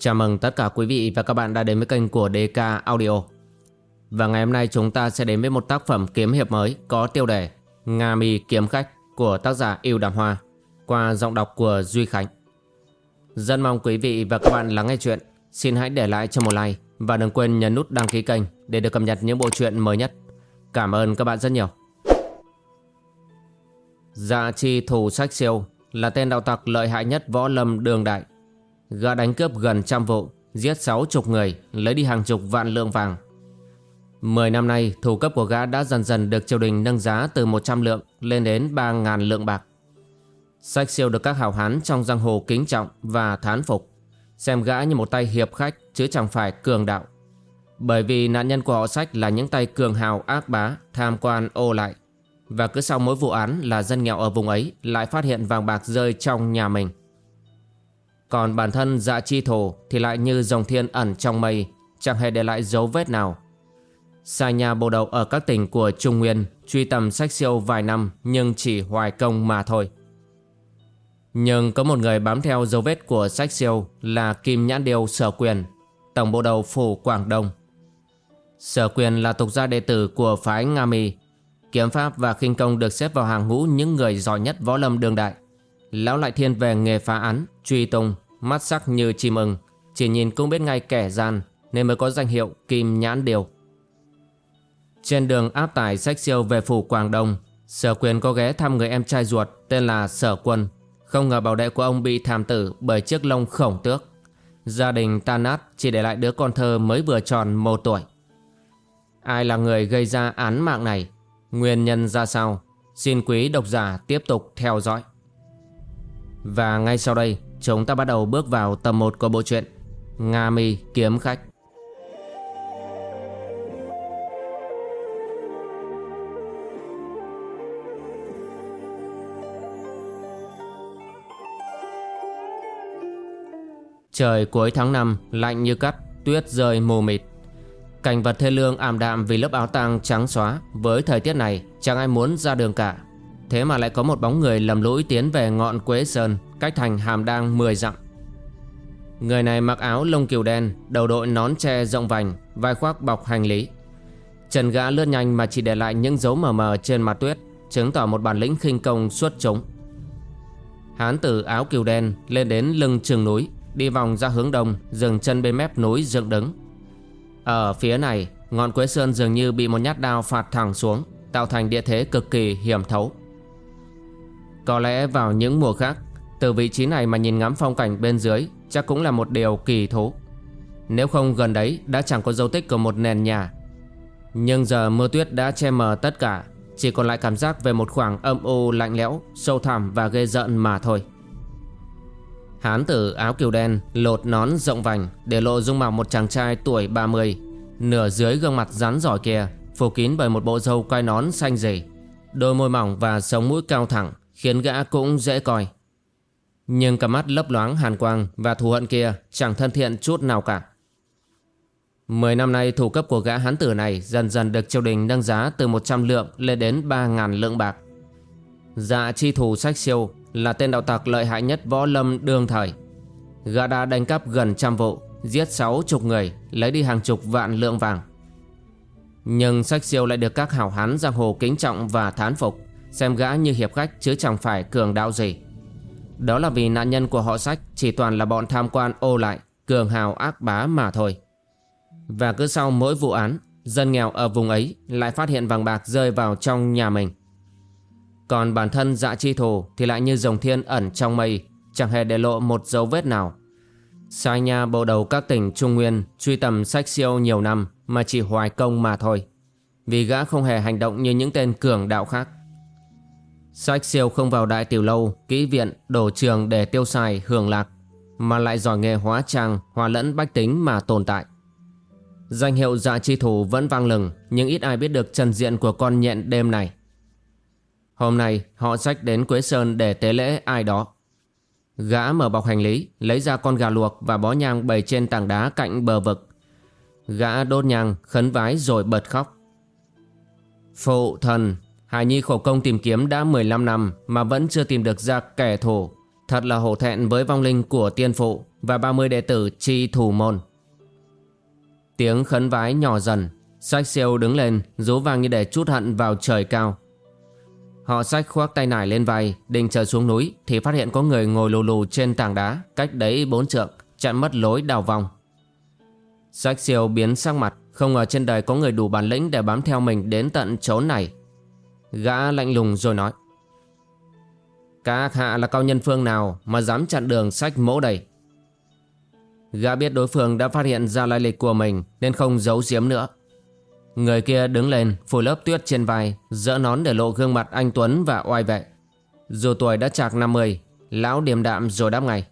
Chào mừng tất cả quý vị và các bạn đã đến với kênh của DK Audio. Và ngày hôm nay chúng ta sẽ đến với một tác phẩm kiếm hiệp mới có tiêu đề Nga Mi Kiếm Khách của tác giả Yêu Đàm Hoa qua giọng đọc của Duy Khánh. Rất mong quý vị và các bạn lắng nghe chuyện. Xin hãy để lại cho một like và đừng quên nhấn nút đăng ký kênh để được cập nhật những bộ truyện mới nhất. Cảm ơn các bạn rất nhiều. Dạ chi thủ sách siêu là tên đạo tặc lợi hại nhất võ lâm đường đại. Gã đánh cướp gần trăm vụ, giết sáu chục người, lấy đi hàng chục vạn lượng vàng. Mười năm nay, thủ cấp của gã đã dần dần được triều đình nâng giá từ 100 lượng lên đến 3.000 lượng bạc. Sách siêu được các hào hán trong giang hồ kính trọng và thán phục, xem gã như một tay hiệp khách chứ chẳng phải cường đạo. Bởi vì nạn nhân của họ sách là những tay cường hào ác bá, tham quan ô lại, và cứ sau mỗi vụ án là dân nghèo ở vùng ấy lại phát hiện vàng bạc rơi trong nhà mình. Còn bản thân dạ chi thổ thì lại như dòng thiên ẩn trong mây, chẳng hề để lại dấu vết nào. Sai nhà bộ đầu ở các tỉnh của Trung Nguyên truy tầm sách siêu vài năm nhưng chỉ hoài công mà thôi. Nhưng có một người bám theo dấu vết của sách siêu là Kim Nhãn Điêu Sở Quyền, tổng bộ đầu phủ Quảng Đông. Sở Quyền là tục gia đệ tử của phái Nga Mi Kiếm pháp và khinh công được xếp vào hàng ngũ những người giỏi nhất võ lâm đương đại. Lão lại thiên về nghề phá án, truy tung, mắt sắc như chim ưng, chỉ nhìn cũng biết ngay kẻ gian nên mới có danh hiệu Kim Nhãn Điều. Trên đường áp tải sách siêu về phủ Quảng Đông, Sở Quyền có ghé thăm người em trai ruột tên là Sở Quân. Không ngờ bảo đệ của ông bị thảm tử bởi chiếc lông khổng tước. Gia đình tan nát chỉ để lại đứa con thơ mới vừa tròn một tuổi. Ai là người gây ra án mạng này Nguyên nhân ra sao? Xin quý độc giả tiếp tục theo dõi. Và ngay sau đây, chúng ta bắt đầu bước vào tập 1 của bộ truyện Nga Mi Kiếm Khách. Trời cuối tháng 5 lạnh như cắt, tuyết rơi mù mịt. Cảnh vật thê lương ảm đạm vì lớp áo tang trắng xóa Với thời tiết này chẳng ai muốn ra đường cả Thế mà lại có một bóng người lầm lũi tiến về ngọn Quế Sơn Cách thành hàm đang 10 dặm. Người này mặc áo lông kiều đen Đầu đội nón tre rộng vành Vai khoác bọc hành lý. Trần gã lướt nhanh mà chỉ để lại những dấu mờ mờ trên mặt tuyết Chứng tỏ một bản lĩnh khinh công xuất chúng. Hán tử áo kiều đen lên đến lưng trường núi Đi vòng ra hướng đông Dừng chân bên mép núi dựng đứng. Ở phía này, ngọn Quế Sơn dường như bị một nhát đao phạt thẳng xuống, tạo thành địa thế cực kỳ hiểm thấu. Có lẽ vào những mùa khác, từ vị trí này mà nhìn ngắm phong cảnh bên dưới chắc cũng là một điều kỳ thú. Nếu không gần đấy đã chẳng có dấu tích của một nền nhà. Nhưng giờ mưa tuyết đã che mờ tất cả, chỉ còn lại cảm giác về một khoảng âm u lạnh lẽo, sâu thẳm và ghê rợn mà thôi. Hán tử áo kiều đen lột nón rộng vành để lộ dung mạo một chàng trai tuổi 30 Nửa dưới gương mặt rắn giỏi kia phủ kín bởi một bộ râu quai nón xanh dày Đôi môi mỏng và sống mũi cao thẳng khiến gã cũng dễ coi Nhưng cặp mắt lấp loáng hàn quang và thù hận kia chẳng thân thiện chút nào cả Mười năm nay thủ cấp của gã hán tử này dần dần được triều đình nâng giá từ 100 lượng lên đến 3.000 lượng bạc Dạ chi thủ sách siêu là tên đạo tặc lợi hại nhất võ lâm đương thời. Gã đã đánh cắp gần trăm vụ, giết sáu chục người, lấy đi hàng chục vạn lượng vàng. Nhưng sách siêu lại được các hảo hán giang hồ kính trọng và thán phục, xem gã như hiệp khách chứ chẳng phải cường đạo gì. Đó là vì nạn nhân của họ sách chỉ toàn là bọn tham quan ô lại, cường hào ác bá mà thôi. Và cứ sau mỗi vụ án, dân nghèo ở vùng ấy lại phát hiện vàng bạc rơi vào trong nhà mình. Còn bản thân dạ chi thù thì lại như dòng thiên ẩn trong mây, chẳng hề để lộ một dấu vết nào. Sai nha bộ đầu các tỉnh Trung Nguyên truy tầm sách siêu nhiều năm mà chỉ hoài công mà thôi. Vì gã không hề hành động như những tên cường đạo khác. Sách siêu không vào đại tiểu lâu, kỹ viện, đổ trường để tiêu xài, hưởng lạc, mà lại giỏi nghề hóa trang, hòa lẫn bách tính mà tồn tại. Danh hiệu dạ chi thủ vẫn vang lừng, nhưng ít ai biết được trần diện của con nhện đêm này. Hôm nay họ sách đến Quế Sơn để tế lễ ai đó. Gã mở bọc hành lý, lấy ra con gà luộc và bó nhang bày trên tảng đá cạnh bờ vực. Gã đốt nhang, khấn vái rồi bật khóc. Phụ thần, Hải Nhi khổ công tìm kiếm đã 15 năm mà vẫn chưa tìm được ra kẻ thù. Thật là hổ thẹn với vong linh của tiên phụ Và 30 đệ tử chi thủ môn. Tiếng khấn vái nhỏ dần. Sách siêu đứng lên, Rú vang như để chút hận vào trời cao. Họ sách khoác tay nải lên vai, Định trở xuống núi Thì phát hiện có người ngồi lù lù trên tảng đá Cách đấy bốn trượng, Chặn mất lối đào vòng. Sách siêu biến sắc mặt, Không ngờ trên đời có người đủ bản lĩnh Để bám theo mình đến tận chỗ này. Gã lạnh lùng rồi nói. Các hạ là cao nhân phương nào Mà dám chặn đường sách mẫu đầy Gã biết đối phương đã phát hiện ra lai lịch của mình Nên không giấu giếm nữa. Người kia đứng lên phủ lớp tuyết trên vai Dỡ nón để lộ gương mặt anh Tuấn và oai vệ. Dù tuổi đã chạc 50 Lão điềm đạm rồi đáp ngay.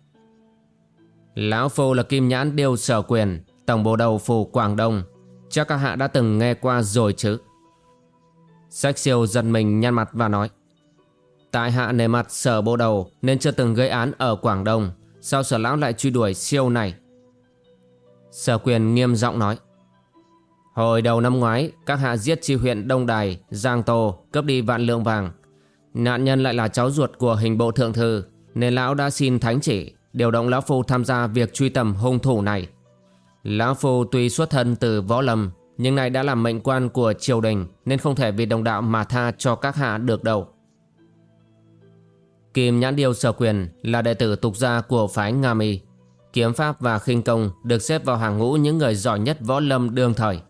Lão Phu là Kim Nhãn Điêu Sở Quyền, Tổng bộ đầu phủ Quảng Đông. Chắc các hạ đã từng nghe qua rồi chứ? Sách siêu giật mình nhăn mặt và nói, Tại hạ nề mặt sở bộ đầu Nên chưa từng gây án ở Quảng Đông, Sao sở lão lại truy đuổi siêu này? Sở quyền nghiêm giọng nói, Hồi đầu năm ngoái, Các hạ giết chi huyện Đông Đài, Giang Tô, cướp đi vạn lượng vàng. Nạn nhân lại là cháu ruột của hình bộ thượng thư, Nên lão đã xin thánh chỉ, Điều động lão phu tham gia việc truy tầm hung thủ này. Lão phu tuy xuất thân từ võ lâm nhưng này đã làm mệnh quan của triều đình Nên không thể vì đồng đạo mà tha cho các hạ được đâu. Kim Nhãn Điêu Sở Quyền là đệ tử tục gia của phái Nga Mi. Kiếm pháp và khinh công được xếp vào hàng ngũ những người giỏi nhất võ lâm đương thời.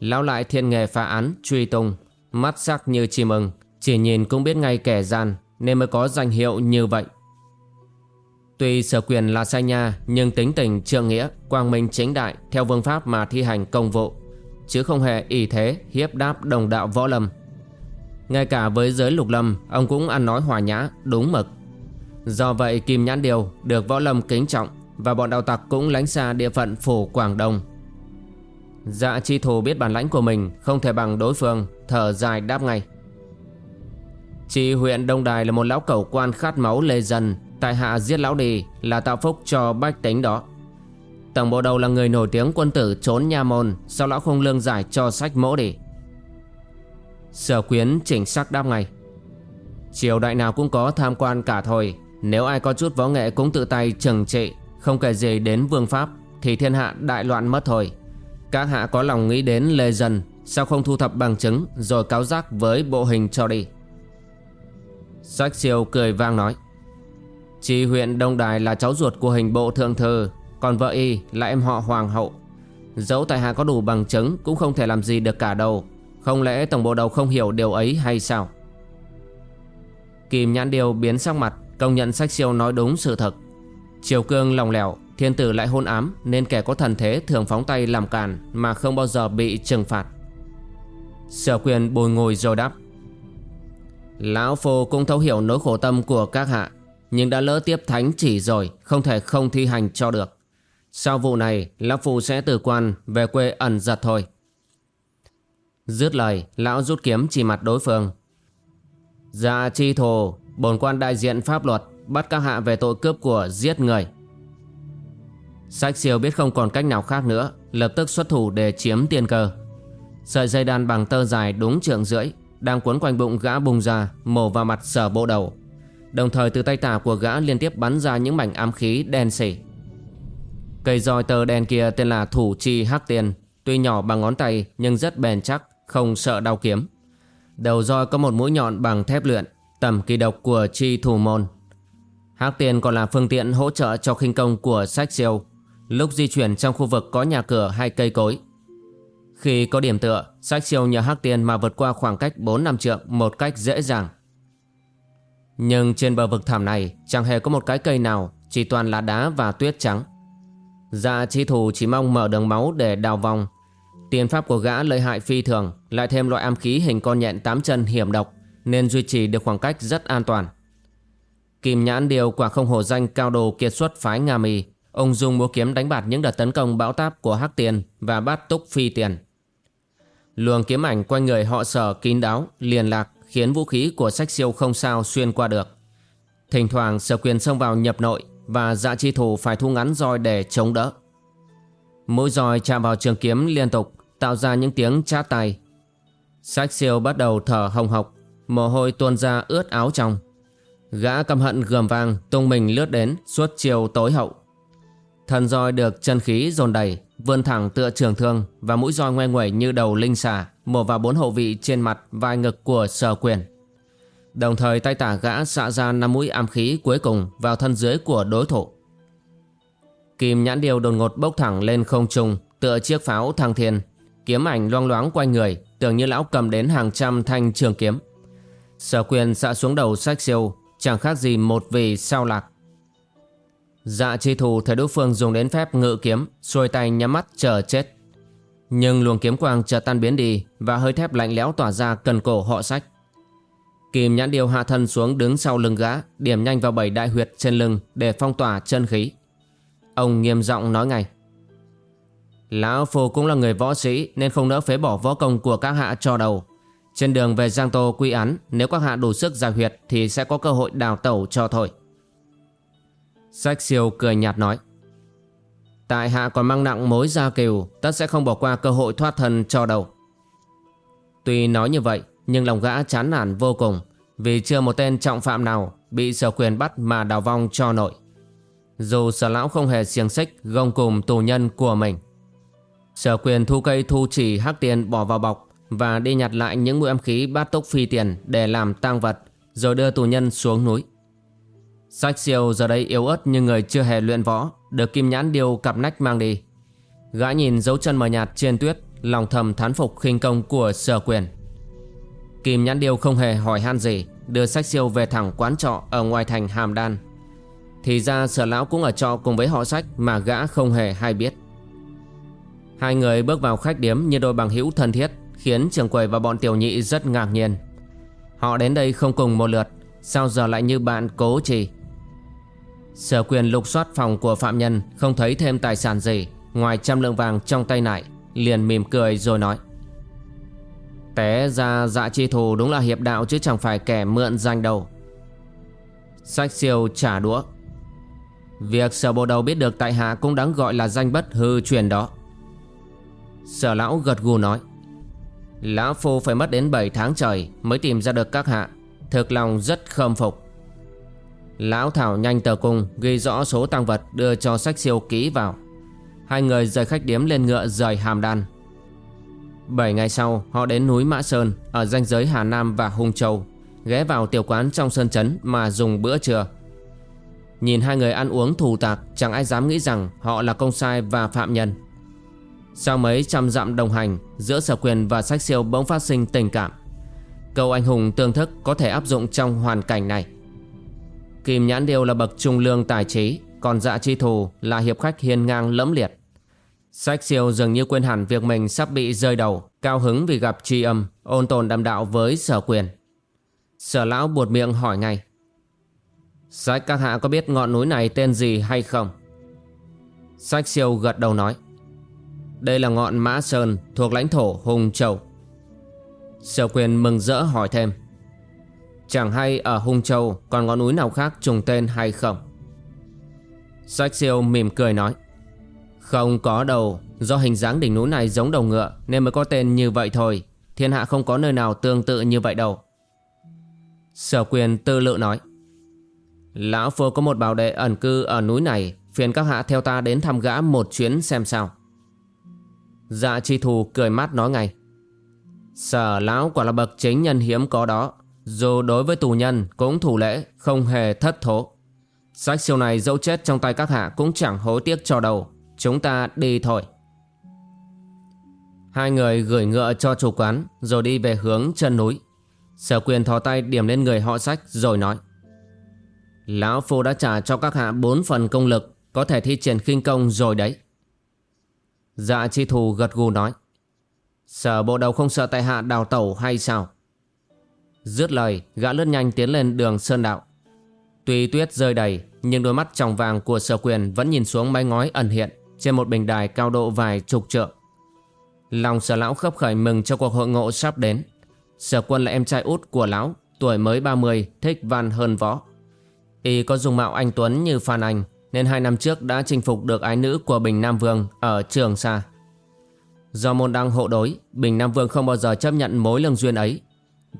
Lão lại thiên nghề phá án, truy tung Mắt sắc như chim ưng Chỉ nhìn cũng biết ngay kẻ gian Nên mới có danh hiệu như vậy. Tuy sở quyền là sai nha Nhưng tính tình trượng nghĩa Quang minh chính đại Theo vương pháp mà thi hành công vụ Chứ không hề ỷ thế, hiếp đáp đồng đạo võ lâm. Ngay cả với giới lục lâm, Ông cũng ăn nói hòa nhã, đúng mực. Do vậy, Kim Nhãn Điều Được võ lâm kính trọng Và bọn đạo tặc cũng lánh xa địa phận phủ Quảng Đông. Dạ chi thù biết bản lãnh của mình Không thể bằng đối phương, Thở dài đáp ngay. Chi huyện Đông Đài là một lão cẩu quan khát máu lê dân, Tại hạ giết lão đi Là tạo phúc cho bách tính đó. Tổng bộ đầu là người nổi tiếng quân tử trốn nha môn, Sao lão không lương giải cho sách mỗ đi? Sở quyến chỉnh sắc đáp ngay. Triều đại nào cũng có tham quan cả thôi, Nếu ai có chút võ nghệ cũng tự tay trừng trị, Không kể gì đến vương pháp, Thì thiên hạ đại loạn mất thôi. Các hạ có lòng nghĩ đến Lê Dân, Sao không thu thập bằng chứng Rồi cáo giác với bộ hình cho đi? Sách siêu cười vang nói. Chi huyện Đông Đài là cháu ruột của hình bộ thượng thư còn vợ y là em họ hoàng hậu. Dẫu tại hạ có đủ bằng chứng, Cũng không thể làm gì được cả đâu. Không lẽ tổng bộ đầu không hiểu điều ấy hay sao? Kim nhãn điều biến sắc mặt, Công nhận sách siêu nói đúng sự thật. Triều cương lòng lẻo, Thiên tử lại hôn ám, Nên kẻ có thần thế thường phóng tay làm càn Mà không bao giờ bị trừng phạt. Sở quyền bồi ngồi rồi đáp. Lão Phu cũng thấu hiểu nỗi khổ tâm của các hạ, Nhưng đã lỡ tiếp thánh chỉ rồi, Không thể không thi hành cho được. Sau vụ này, Lão Phu sẽ từ quan Về quê ẩn giật thôi. Dứt lời, Lão rút kiếm chỉ mặt đối phương. Dạ chi thù bổn quan đại diện pháp luật, Bắt các hạ về tội cướp của giết người. Sách siêu biết không còn cách nào khác nữa, Lập tức xuất thủ để chiếm tiền cơ Sợi dây đan bằng tơ dài đúng trượng rưỡi, Đang cuốn quanh bụng gã bung ra, Mổ vào mặt sở bộ đầu. Đồng thời từ tay tả của gã liên tiếp bắn ra những mảnh ám khí đen xỉ. Cây roi tơ đen kia tên là thủ chi hắc tiền Tuy nhỏ bằng ngón tay nhưng rất bền chắc Không sợ đau kiếm Đầu roi có một mũi nhọn bằng thép luyện Tầm kỳ độc của chi thủ môn Hắc tiền còn là phương tiện hỗ trợ cho khinh công của sách siêu lúc di chuyển trong khu vực có nhà cửa hay cây cối. Khi có điểm tựa, sách siêu nhờ hắc tiền mà vượt qua khoảng cách 4 năm trượng một cách dễ dàng. Nhưng trên bờ vực thảm này chẳng hề có một cái cây nào, chỉ toàn là đá và tuyết trắng. Dạ chi thủ chỉ mong mở đường máu để đào vòng. Tiền pháp của gã lợi hại phi thường, lại thêm loại am khí hình con nhện tám chân hiểm độc, nên duy trì được khoảng cách rất an toàn. Kim nhãn điều quả không hổ danh cao đồ kiệt xuất phái Nga mì Ông dùng múa kiếm đánh bạt những đợt tấn công bão táp của Hắc Tiền và bát túc phi tiền. Luồng kiếm ảnh quanh người họ sở kín đáo, liền lạc khiến vũ khí của sách siêu không sao xuyên qua được. Thỉnh thoảng sở quyền xông vào nhập nội và dạ chi thủ phải thu ngắn roi để chống đỡ. Mũi roi chạm vào trường kiếm liên tục tạo ra những tiếng chát tay. Sách siêu bắt đầu thở hồng hộc, mồ hôi tuôn ra ướt áo trong. Gã căm hận gầm vang tung mình lướt đến suốt chiều tối hậu. Thần roi được chân khí dồn đầy, vươn thẳng tựa trường thương và mũi roi ngoe nguẩy như đầu linh xà mổ vào bốn hậu vị trên mặt vai ngực của sở quyền. Đồng thời tay tả gã xạ ra năm mũi ám khí cuối cùng vào thân dưới của đối thủ. Kim nhãn điều đột ngột bốc thẳng lên không trung tựa chiếc pháo thăng thiên, kiếm ảnh loang loáng quanh người, tưởng như lão cầm đến hàng trăm thanh trường kiếm. Sở quyền xạ xuống đầu sách siêu, chẳng khác gì một vị sao lạc. Dạ chi thù thấy đối phương dùng đến phép ngự kiếm, xuôi tay nhắm mắt chờ chết. Nhưng luồng kiếm quang chợt tan biến đi và hơi thép lạnh lẽo tỏa ra cần cổ họ sách. Kim nhãn điều hạ thân xuống đứng sau lưng gã, điểm nhanh vào bảy đại huyệt trên lưng để phong tỏa chân khí. Ông nghiêm giọng nói ngay. Lão Phu cũng là người võ sĩ nên không nỡ phế bỏ võ công của các hạ cho đầu. Trên đường về Giang Tô quy án, nếu các hạ đủ sức giải huyệt thì sẽ có cơ hội đào tẩu cho thôi. Sách siêu cười nhạt nói. Tại hạ còn mang nặng mối gia kiều, tất sẽ không bỏ qua cơ hội thoát thân cho đầu. Tuy nói như vậy, nhưng lòng gã chán nản vô cùng, vì chưa một tên trọng phạm nào bị sở quyền bắt mà đào vong cho nội. Dù sở lão không hề xiềng xích gông cùng tù nhân của mình. Sở quyền thu cây thu chỉ hắc tiền bỏ vào bọc và đi nhặt lại những mũi âm khí bát túc phi tiền để làm tang vật rồi đưa tù nhân xuống núi. Sách siêu giờ đây yếu ớt như người chưa hề luyện võ được kim nhãn điều cặp nách mang đi. Gã nhìn dấu chân mờ nhạt trên tuyết lòng thầm thán phục khinh công của sở quyền. Kim nhãn điêu không hề hỏi han gì đưa sách siêu về thẳng quán trọ ở ngoài thành Hàm Đan. Thì ra sở lão cũng ở trọ cùng với họ sách mà gã không hề hay biết. Hai người bước vào khách điếm như đôi bằng hữu thân thiết khiến trường quầy và bọn tiểu nhị rất ngạc nhiên. Họ đến đây không cùng một lượt, sao giờ lại như bạn cố trì? Sở quyền lục soát phòng của phạm nhân không thấy thêm tài sản gì ngoài trăm lượng vàng trong tay nại, liền mỉm cười rồi nói. Té ra dạ chi thù đúng là hiệp đạo chứ chẳng phải kẻ mượn danh đâu. Sách siêu trả đũa. Việc sở bộ đầu biết được tại hạ cũng đáng gọi là danh bất hư truyền đó. Sở lão gật gù nói, Lão Phu phải mất đến 7 tháng trời Mới tìm ra được các hạ, Thực lòng rất khâm phục Lão Thảo nhanh tờ cung, Ghi rõ số tăng vật đưa cho sách siêu ký vào Hai người rời khách điếm lên ngựa rời hàm đan Bảy ngày sau, họ đến núi Mã Sơn, Ở ranh giới Hà Nam và Hung Châu, Ghé vào tiểu quán trong sơn chấn Mà dùng bữa trưa. Nhìn hai người ăn uống thù tạc, Chẳng ai dám nghĩ rằng họ là công sai và phạm nhân. Sau mấy trăm dặm đồng hành Giữa sở quyền và sách siêu bỗng phát sinh tình cảm. Câu anh hùng tương thức có thể áp dụng trong hoàn cảnh này. Kim Nhãn Điêu là bậc trung lương tài trí, Còn dạ chi thù là hiệp khách hiên ngang lẫm liệt. Sách siêu dường như quên hẳn việc mình sắp bị rơi đầu, Cao hứng vì gặp tri âm, Ôn tồn đàm đạo với sở quyền Sở lão buột miệng hỏi ngay Sách, các hạ có biết ngọn núi này tên gì hay không? Sách siêu gật đầu nói đây là ngọn Mã Sơn thuộc lãnh thổ Hùng Châu. Sở quyền mừng rỡ hỏi thêm. Chẳng hay ở Hung Châu còn ngọn núi nào khác trùng tên hay không? Sách siêu mỉm cười nói. Không có đâu, do hình dáng đỉnh núi này giống đầu ngựa nên mới có tên như vậy thôi. Thiên hạ không có nơi nào tương tự như vậy đâu. Sở quyền tư lự nói. Lão Phu có một bảo đệ ẩn cư ở núi này, phiền các hạ theo ta đến thăm gã một chuyến xem sao. Dạ chi thù cười mát nói ngay Sở lão quả là bậc chính nhân hiếm có đó Dù đối với tù nhân cũng thủ lễ Không hề thất thố Sách siêu này dẫu chết trong tay các hạ Cũng chẳng hối tiếc cho đâu Chúng ta đi thôi. Hai người gửi ngựa cho chủ quán, Rồi đi về hướng chân núi. Sở quyền thò tay điểm lên người họ sách, Rồi nói, Lão Phu đã trả cho các hạ bốn phần công lực, Có thể thi triển khinh công rồi đấy. Dạ chi thù gật gù nói, Sở bộ đầu không sợ tại hạ đào tẩu hay sao? Dứt lời, gã lướt nhanh tiến lên đường sơn đạo. Tuy tuyết rơi đầy, Nhưng đôi mắt tròng vàng của sở quyền Vẫn nhìn xuống mái ngói ẩn hiện. Trên một bình đài cao độ vài chục trượng Lòng sở lão khấp khởi mừng cho cuộc hội ngộ sắp đến Sở quân là em trai út của lão Tuổi mới 30 Thích văn hơn võ Y có dùng mạo anh Tuấn như Phan Anh nên hai năm trước đã chinh phục được ái nữ của Bình Nam Vương ở Trường Sa. Do môn đăng hộ đối, Bình Nam Vương không bao giờ chấp nhận mối lương duyên ấy.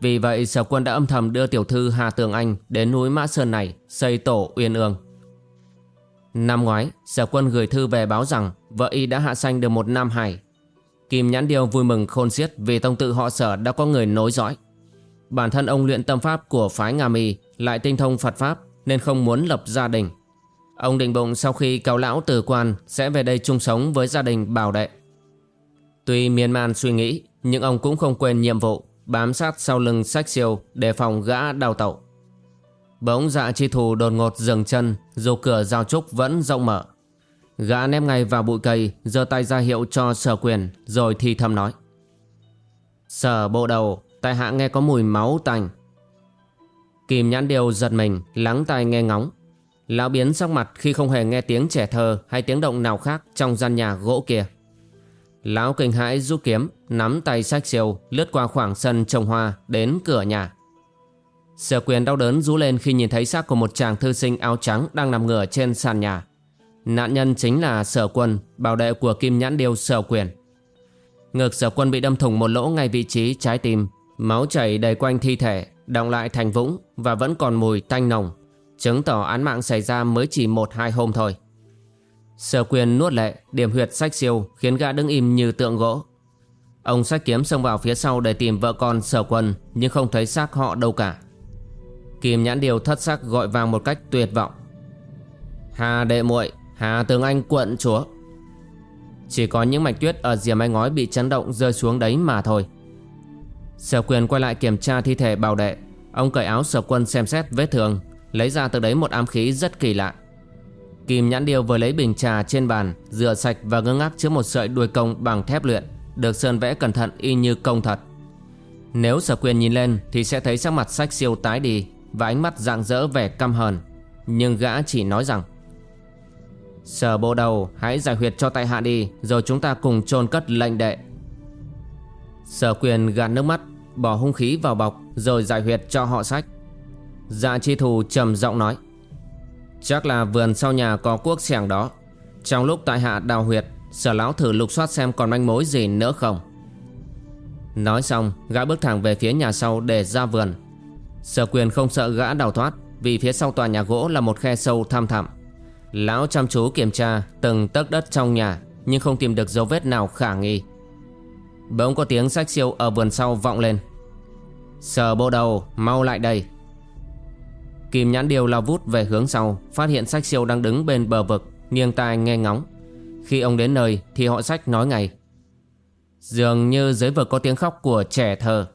Vì vậy sở quân đã âm thầm đưa tiểu thư Hà Tường Anh đến núi Mã Sơn này xây tổ uyên ương. Năm ngoái, sở quân gửi thư về báo rằng vợ y đã hạ sanh được một nam hài. Kim Nhãn Điêu vui mừng khôn xiết vì tông tự họ sở đã có người nối dõi. Bản thân ông luyện tâm pháp của phái Nga Mi lại tinh thông Phật Pháp nên không muốn lập gia đình. Ông định bụng sau khi cáo lão từ quan sẽ về đây chung sống với gia đình bảo đệ. Tuy miên man suy nghĩ nhưng ông cũng không quên nhiệm vụ bám sát sau lưng sách siêu để phòng gã đào tẩu. Bỗng dạ chi thù đột ngột dừng chân dù cửa giao trúc vẫn rộng mở. Gã ném ngay vào bụi cây giơ tay ra hiệu cho sở quyền rồi thì thầm nói. Sở bộ đầu tại hạ nghe có mùi máu tanh. Kim nhãn điều giật mình lắng tai nghe ngóng. Lão biến sắc mặt khi không hề nghe tiếng trẻ thơ hay tiếng động nào khác trong gian nhà gỗ kia. Lão kinh hãi rút kiếm, nắm tay sách siêu, lướt qua khoảng sân trồng hoa đến cửa nhà. Sở quyền đau đớn rú lên khi nhìn thấy xác của một chàng thư sinh áo trắng đang nằm ngửa trên sàn nhà. Nạn nhân chính là sở quân, bảo đệ của kim nhãn điêu sở quyền. Ngực sở quân bị đâm thủng một lỗ ngay vị trí trái tim, máu chảy đầy quanh thi thể, đọng lại thành vũng và vẫn còn mùi tanh nồng, chứng tỏ án mạng xảy ra mới chỉ một hai hôm thôi. Sở quyền nuốt lệ, điểm huyệt sách siêu khiến gã đứng im như tượng gỗ. Ông sách kiếm xông vào phía sau để tìm vợ con sở quân nhưng không thấy xác họ đâu cả. Kim nhãn điều thất sắc gọi vàng một cách tuyệt vọng. Hà đệ muội, Hà tường anh quận chúa. Chỉ có những mạch tuyết ở rìa mái ngói bị chấn động rơi xuống đấy mà thôi. Sở quyền quay lại kiểm tra thi thể bảo đệ. Ông cởi áo sở quân xem xét vết thương, lấy ra từ đấy một ám khí rất kỳ lạ. Kim nhãn điều vừa lấy bình trà trên bàn Rửa sạch và ngưng ngác trước một sợi đuôi công bằng thép luyện Được sơn vẽ cẩn thận y như công thật Nếu sở quyền nhìn lên Thì sẽ thấy sắc mặt sách siêu tái đi và ánh mắt rạng rỡ vẻ căm hờn. Nhưng gã chỉ nói rằng Sở bộ đầu, hãy giải huyệt cho tại hạ đi, Rồi chúng ta cùng chôn cất lệnh đệ. Sở quyền gạt nước mắt, Bỏ hung khí vào bọc, Rồi giải huyệt cho họ sách. Dạ chi thù trầm giọng nói, Chắc là vườn sau nhà có cuốc xẻng đó. Trong lúc tại hạ đào huyệt, Sở lão thử lục soát xem còn manh mối gì nữa không. Nói xong, gã bước thẳng về phía nhà sau để ra vườn. Sở quyền không sợ gã đào thoát, Vì phía sau tòa nhà gỗ là một khe sâu tham thẳm. Lão chăm chú kiểm tra từng tấc đất trong nhà, Nhưng không tìm được dấu vết nào khả nghi. Bỗng có tiếng sách siêu ở vườn sau vọng lên. Sở bộ đầu, mau lại đây. Kim nhãn điều lao vút về hướng sau, Phát hiện sách siêu đang đứng bên bờ vực, Nghiêng tai nghe ngóng. Khi ông đến nơi thì họ sách nói ngay. Dường như dưới vực có tiếng khóc của trẻ thơ.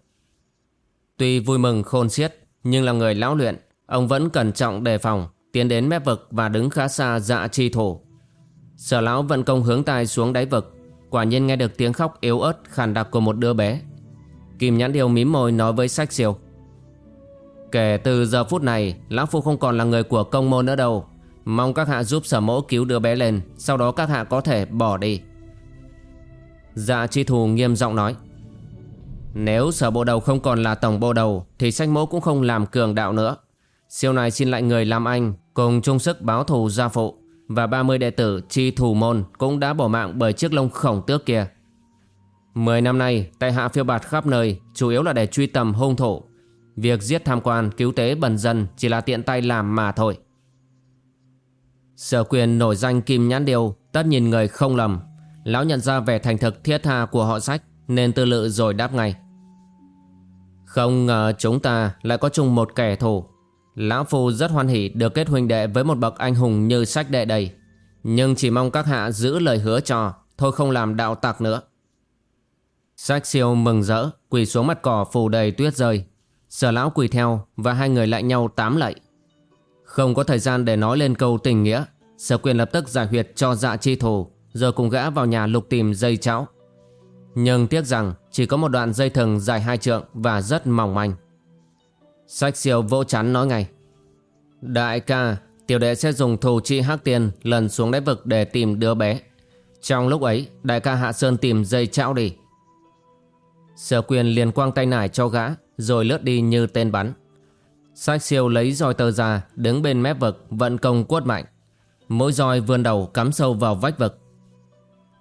Tuy vui mừng, khôn xiết, Nhưng là người lão luyện, Ông vẫn cẩn trọng đề phòng, Tiến đến mép vực và đứng khá xa dạ chi thủ Sở lão vận công hướng tai xuống đáy vực, Quả nhiên nghe được tiếng khóc yếu ớt, khàn đặc của một đứa bé. Kim nhãn điều mím môi nói với sách siêu. Kể từ giờ phút này, Lão Phu không còn là người của công môn nữa đâu. Mong các hạ giúp sở mẫu cứu đứa bé lên, Sau đó các hạ có thể bỏ đi. Dạ chi thù nghiêm giọng nói. Nếu sở bộ đầu không còn là tổng bộ đầu, Thì sách mẫu cũng không làm cường đạo nữa Siêu này xin lại người làm anh, Cùng chung sức báo thù gia phụ, Và 30 đệ tử chi thủ môn Cũng đã bỏ mạng bởi chiếc lông khổng tước kia Mười năm nay, Tại hạ phiêu bạt khắp nơi, Chủ yếu là để truy tầm hung thủ Việc giết tham quan, cứu tế, bần dân chỉ là tiện tay làm mà thôi. Sở quyền nổi danh Kim Nhãn Điều tất nhìn người không lầm. Lão nhận ra vẻ thành thực thiết tha của họ sách, nên tư lự rồi đáp ngay. Không ngờ chúng ta lại có chung một kẻ thù. Lão Phu rất hoan hỉ được kết huynh đệ với một bậc anh hùng như sách đệ đây. Nhưng chỉ mong các hạ giữ lời hứa cho, thôi không làm đạo tặc nữa. Sách siêu mừng rỡ, quỳ xuống mặt cỏ phủ đầy tuyết rơi, Sở lão quỳ theo và hai người lại nhau tám lạy. Không có thời gian để nói lên câu tình nghĩa, sở quyền lập tức giải huyệt cho dạ chi thù, rồi cùng gã vào nhà lục tìm dây cháo. Nhưng tiếc rằng chỉ có một đoạn dây thừng dài hai trượng và rất mỏng manh. Sách siêu vỗ chắn nói ngay. Đại ca, tiểu đệ sẽ dùng thù chi hắc tiền lần xuống đáy vực để tìm đứa bé. Trong lúc ấy, đại ca hạ sơn tìm dây chảo đi. Sở quyền liền quang tay nải cho gã rồi lướt đi như tên bắn. Sách siêu lấy roi tơ ra, đứng bên mép vực, vận công quất mạnh. Mỗi roi vươn đầu cắm sâu vào vách vực.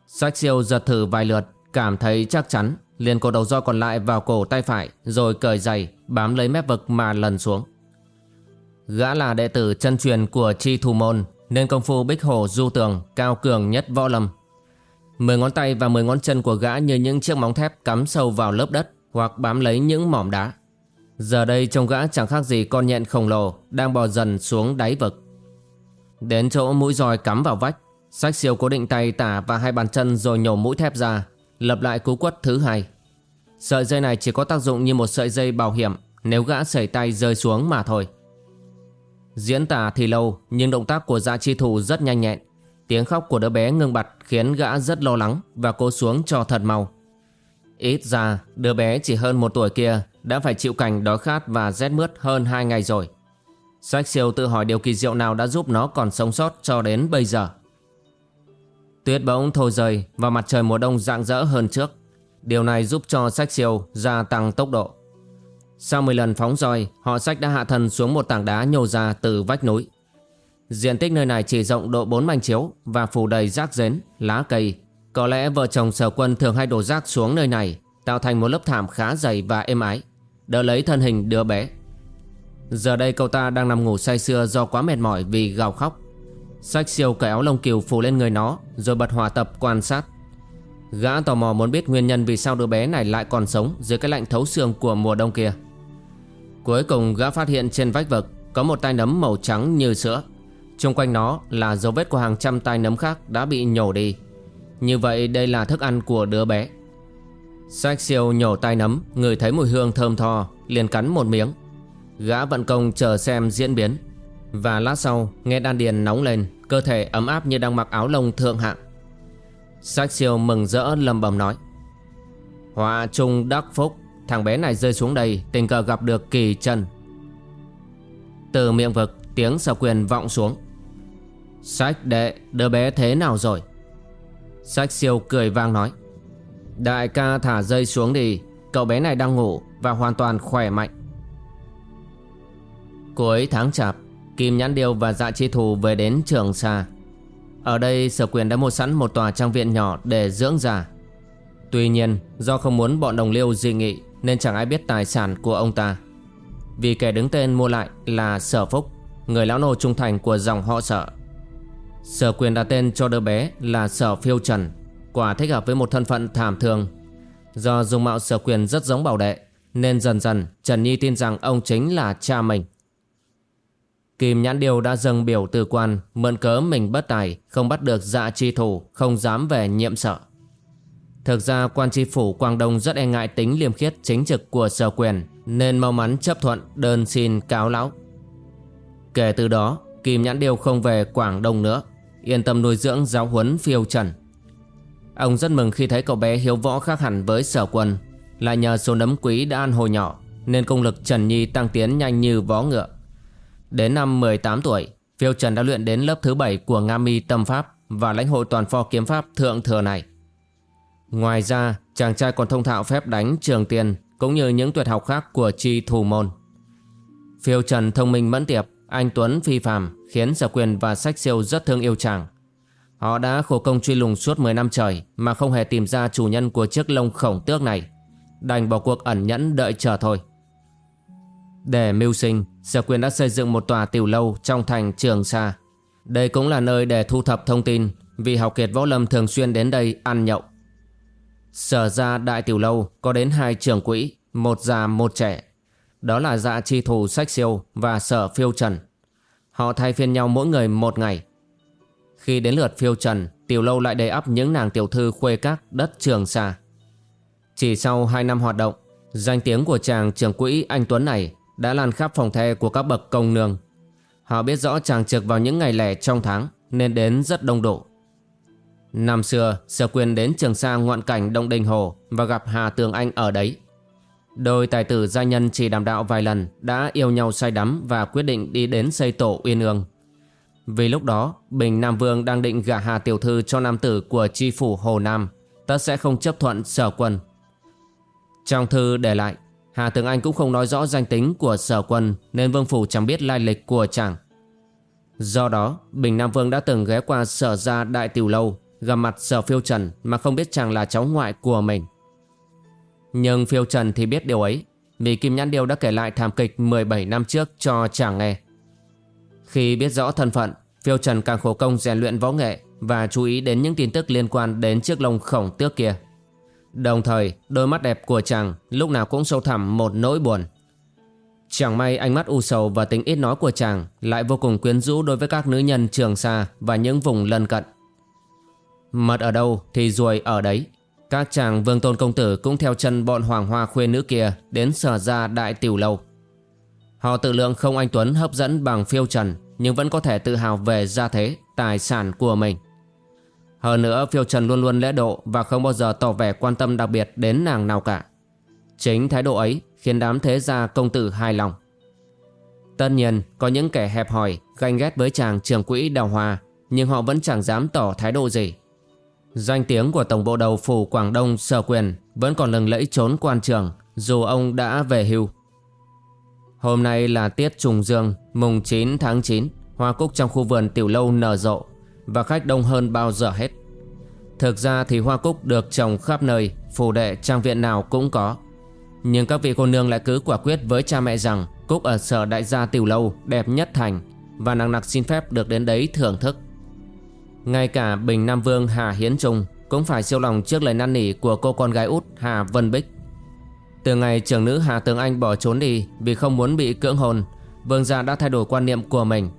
Sách siêu giật thử vài lượt, cảm thấy chắc chắn, liền cột đầu roi còn lại vào cổ tay phải rồi cởi giày bám lấy mép vực mà lần xuống. Gã là đệ tử chân truyền của chi thủ môn nên công phu bích hổ du tường cao cường nhất võ lâm. Mười ngón tay và mười ngón chân của gã như những chiếc móng thép cắm sâu vào lớp đất hoặc bám lấy những mỏm đá. Giờ đây trông gã chẳng khác gì con nhện khổng lồ đang bò dần xuống đáy vực. Đến chỗ mũi roi cắm vào vách, sách siêu cố định tay tả và hai bàn chân rồi nhổ mũi thép ra, lập lại cú quất thứ hai. Sợi dây này chỉ có tác dụng như một sợi dây bảo hiểm, nếu gã sẩy tay rơi xuống mà thôi. Diễn tả thì lâu, nhưng động tác của dạ chi thủ rất nhanh nhẹn. Tiếng khóc của đứa bé ngưng bặt khiến gã rất lo lắng và cố xuống cho thật mau. Ít ra, đứa bé chỉ hơn một tuổi kia đã phải chịu cảnh đói khát và rét mướt hơn hai ngày rồi. Sách siêu tự hỏi điều kỳ diệu nào đã giúp nó còn sống sót cho đến bây giờ. Tuyết bỗng thổi rời và mặt trời mùa đông rạng rỡ hơn trước. Điều này giúp cho sách siêu gia tăng tốc độ. Sau 10 lần phóng roi, họ sách đã hạ thần xuống một tảng đá nhô ra từ vách núi. Diện tích nơi này chỉ rộng độ 4 mảnh chiếu và phủ đầy rác rến, lá cây. Có lẽ vợ chồng sở quân thường hay đổ rác xuống nơi này, tạo thành một lớp thảm khá dày và êm ái, đỡ lấy thân hình đứa bé. Giờ đây cậu ta đang nằm ngủ say sưa do quá mệt mỏi vì gào khóc. Sách siêu cởi áo lông kiều phủ lên người nó rồi bật hòa tập quan sát. Gã tò mò muốn biết nguyên nhân vì sao đứa bé này lại còn sống dưới cái lạnh thấu xương của mùa đông kia. Cuối cùng gã phát hiện trên vách vực có một tai nấm màu trắng như sữa. Trung quanh nó là dấu vết của hàng trăm tai nấm khác đã bị nhổ đi. Như vậy đây là thức ăn của đứa bé. Sách siêu nhổ tai nấm, người thấy mùi hương thơm tho, liền cắn một miếng. Gã vận công chờ xem diễn biến. Và lát sau, nghe đan điền nóng lên, cơ thể ấm áp như đang mặc áo lông thượng hạng. Sách siêu mừng rỡ lầm bầm nói. Họa trung đắc phúc Thằng bé này rơi xuống đây Tình cờ gặp được kỳ chân Từ miệng vực Tiếng sở quyền vọng xuống Sách đệ đứa bé thế nào rồi Sách siêu cười vang nói Đại ca thả rơi xuống đi Cậu bé này đang ngủ Và hoàn toàn khỏe mạnh Cuối tháng chạp Kim Nhãn Điêu và Dạ Chi Thù về đến Trường Sa Ở đây sở quyền đã mua sẵn một tòa trang viện nhỏ để dưỡng già Tuy nhiên do không muốn bọn đồng liêu dị nghị nên chẳng ai biết tài sản của ông ta. Vì kẻ đứng tên mua lại là Sở Phúc, người lão nô trung thành của dòng họ Sở. Sở quyền đặt tên cho đứa bé là Sở Phiêu Trần, quả thích hợp với một thân phận thảm thường. Do dung mạo Sở quyền rất giống bảo đệ, nên dần dần Trần Nhi tin rằng ông chính là cha mình. Kim Nhãn Điều đã dâng biểu từ quan, mượn cớ mình bất tài, không bắt được dạ chi thủ, không dám về nhiệm sở. Thực ra quan tri phủ Quang Đông rất e ngại tính liêm khiết chính trực của sở quyền nên mau mắn chấp thuận đơn xin cáo lão. Kể từ đó, Kim Nhãn Điêu không về Quảng Đông nữa, yên tâm nuôi dưỡng giáo huấn phiêu trần. Ông rất mừng khi thấy cậu bé hiếu võ khác hẳn với sở quân, lại nhờ số nấm quý đã ăn hồi nhỏ nên công lực Trần Nhi tăng tiến nhanh như vó ngựa. Đến năm 18 tuổi, phiêu trần đã luyện đến lớp thứ 7 của Nga Mi Tâm Pháp và lãnh hội toàn pho kiếm pháp thượng thừa này. Ngoài ra, chàng trai còn thông thạo phép đánh trường tiền cũng như những tuyệt học khác của chi thủ môn. Phiêu Trần thông minh mẫn tiệp, anh Tuấn phi phàm khiến Sở Quyền và Sách Siêu rất thương yêu chàng. Họ đã khổ công truy lùng suốt 10 năm trời mà không hề tìm ra chủ nhân của chiếc lông khổng tước này. Đành bỏ cuộc ẩn nhẫn đợi chờ thôi. Để mưu sinh, Sở Quyền đã xây dựng một tòa tiểu lâu trong thành Trường Sa. Đây cũng là nơi để thu thập thông tin vì học kiệt võ lâm thường xuyên đến đây ăn nhậu. Sở ra đại tiểu lâu có đến hai trưởng quỹ, một già một trẻ. Đó là dạ chi thủ sách siêu và sở phiêu trần. Họ thay phiên nhau mỗi người một ngày. Khi đến lượt phiêu trần, tiểu lâu lại đầy ắp những nàng tiểu thư khuê các đất trường xa. Chỉ sau hai năm hoạt động, danh tiếng của chàng trưởng quỹ anh Tuấn này đã lan khắp phòng the của các bậc công nương. Họ biết rõ chàng trực vào những ngày lẻ trong tháng nên đến rất đông đủ. Năm xưa, Sở Quyền đến Trường Sa ngoạn cảnh Đông Đình Hồ và gặp Hà Tường Anh ở đấy. Đôi tài tử gia nhân chỉ đàm đạo vài lần đã yêu nhau say đắm và quyết định đi đến xây tổ Uyên Ương. Vì lúc đó, Bình Nam Vương đang định gả Hà Tiểu Thư cho nam tử của tri phủ Hồ Nam, tất sẽ không chấp thuận Sở Quân. Trong thư để lại, Hà Tường Anh cũng không nói rõ danh tính của Sở Quân nên Vương Phủ chẳng biết lai lịch của chàng. Do đó, Bình Nam Vương đã từng ghé qua sở gia Đại Tiểu Lâu gặp mặt sở phiêu trần mà không biết chàng là cháu ngoại của mình. Nhưng phiêu trần thì biết điều ấy Vì Kim Nhãn Điêu đã kể lại thảm kịch 17 năm trước cho chàng nghe Khi biết rõ thân phận Phiêu trần càng khổ công rèn luyện võ nghệ Và chú ý đến những tin tức liên quan đến chiếc lông khổng tước kia Đồng thời đôi mắt đẹp của chàng lúc nào cũng sâu thẳm một nỗi buồn Chẳng may ánh mắt u sầu và tính ít nói của chàng lại vô cùng quyến rũ đối với các nữ nhân trường xa và những vùng lân cận. Mật ở đâu thì ruồi ở đấy. Các chàng vương tôn công tử cũng theo chân bọn hoàng hoa khuê nữ kia đến sở ra đại tiểu lâu. Họ tự lượng không anh Tuấn hấp dẫn bằng phiêu trần nhưng vẫn có thể tự hào về gia thế, tài sản của mình. Hơn nữa, phiêu trần luôn luôn lễ độ và không bao giờ tỏ vẻ quan tâm đặc biệt đến nàng nào cả. Chính thái độ ấy khiến đám thế gia công tử hài lòng. Tất nhiên, có những kẻ hẹp hòi, ganh ghét với chàng trường quỹ đào hoa, nhưng họ vẫn chẳng dám tỏ thái độ gì. Danh tiếng của Tổng bộ đầu phủ Quảng Đông Sở Quyền vẫn còn lừng lẫy trốn quan trường, dù ông đã về hưu. Hôm nay là tiết trùng dương, mùng 9 tháng 9 hoa cúc trong khu vườn tiểu lâu nở rộ và khách đông hơn bao giờ hết. Thực ra thì hoa cúc được trồng khắp nơi, phủ đệ trang viện nào cũng có. Nhưng các vị cô nương lại cứ quả quyết với cha mẹ rằng Cúc ở sở đại gia tiểu lâu đẹp nhất thành Và nặng nặc xin phép được đến đấy thưởng thức Ngay cả Bình Nam Vương Hà Hiến Trung Cũng phải siêu lòng trước lời năn nỉ của cô con gái út Hà Vân Bích Từ ngày trưởng nữ Hà Tường Anh bỏ trốn đi Vì không muốn bị cưỡng hôn Vương gia đã thay đổi quan niệm của mình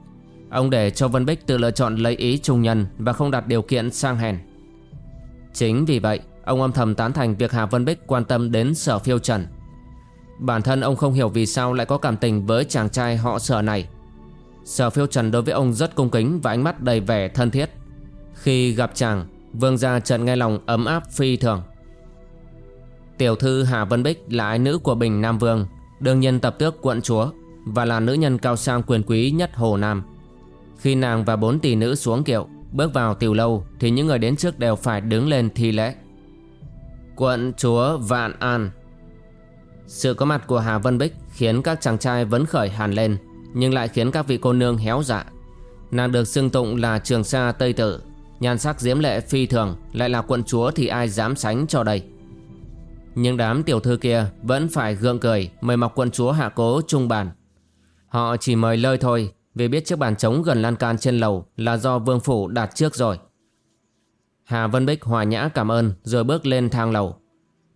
Ông để cho Vân Bích tự lựa chọn lấy ý trung nhân Và không đặt điều kiện sang hèn. Chính vì vậy, Ông âm thầm tán thành việc Hà Vân Bích quan tâm đến sở phiêu trần. Bản thân ông không hiểu vì sao lại có cảm tình với chàng trai họ sở này. Sở phiêu trần đối với ông rất cung kính và ánh mắt đầy vẻ thân thiết. Khi gặp chàng, Vương gia trần nghe lòng ấm áp phi thường. Tiểu thư Hà Vân Bích là ái nữ của Bình Nam Vương, Đương nhiên tập tước quận chúa Và là nữ nhân cao sang quyền quý nhất Hồ Nam. Khi nàng và bốn tỷ nữ xuống kiệu, Bước vào tiểu lâu, Thì những người đến trước đều phải đứng lên thi lễ. Quận chúa Vạn An. Sự có mặt của Hà Vân Bích khiến các chàng trai vấn khởi hàn lên, Nhưng lại khiến các vị cô nương héo dạ. Nàng được xưng tụng là trường sa Tây Tử, Nhan sắc diễm lệ phi thường, Lại là quận chúa thì ai dám sánh cho đây? Nhưng đám tiểu thư kia Vẫn phải gượng cười, Mời mọc quận chúa hạ cố trung bàn. Họ chỉ mời lời thôi vì biết chiếc bàn trống gần lan can trên lầu Là do vương phủ đặt trước rồi Hà Vân Bích hòa nhã cảm ơn, rồi bước lên thang lầu.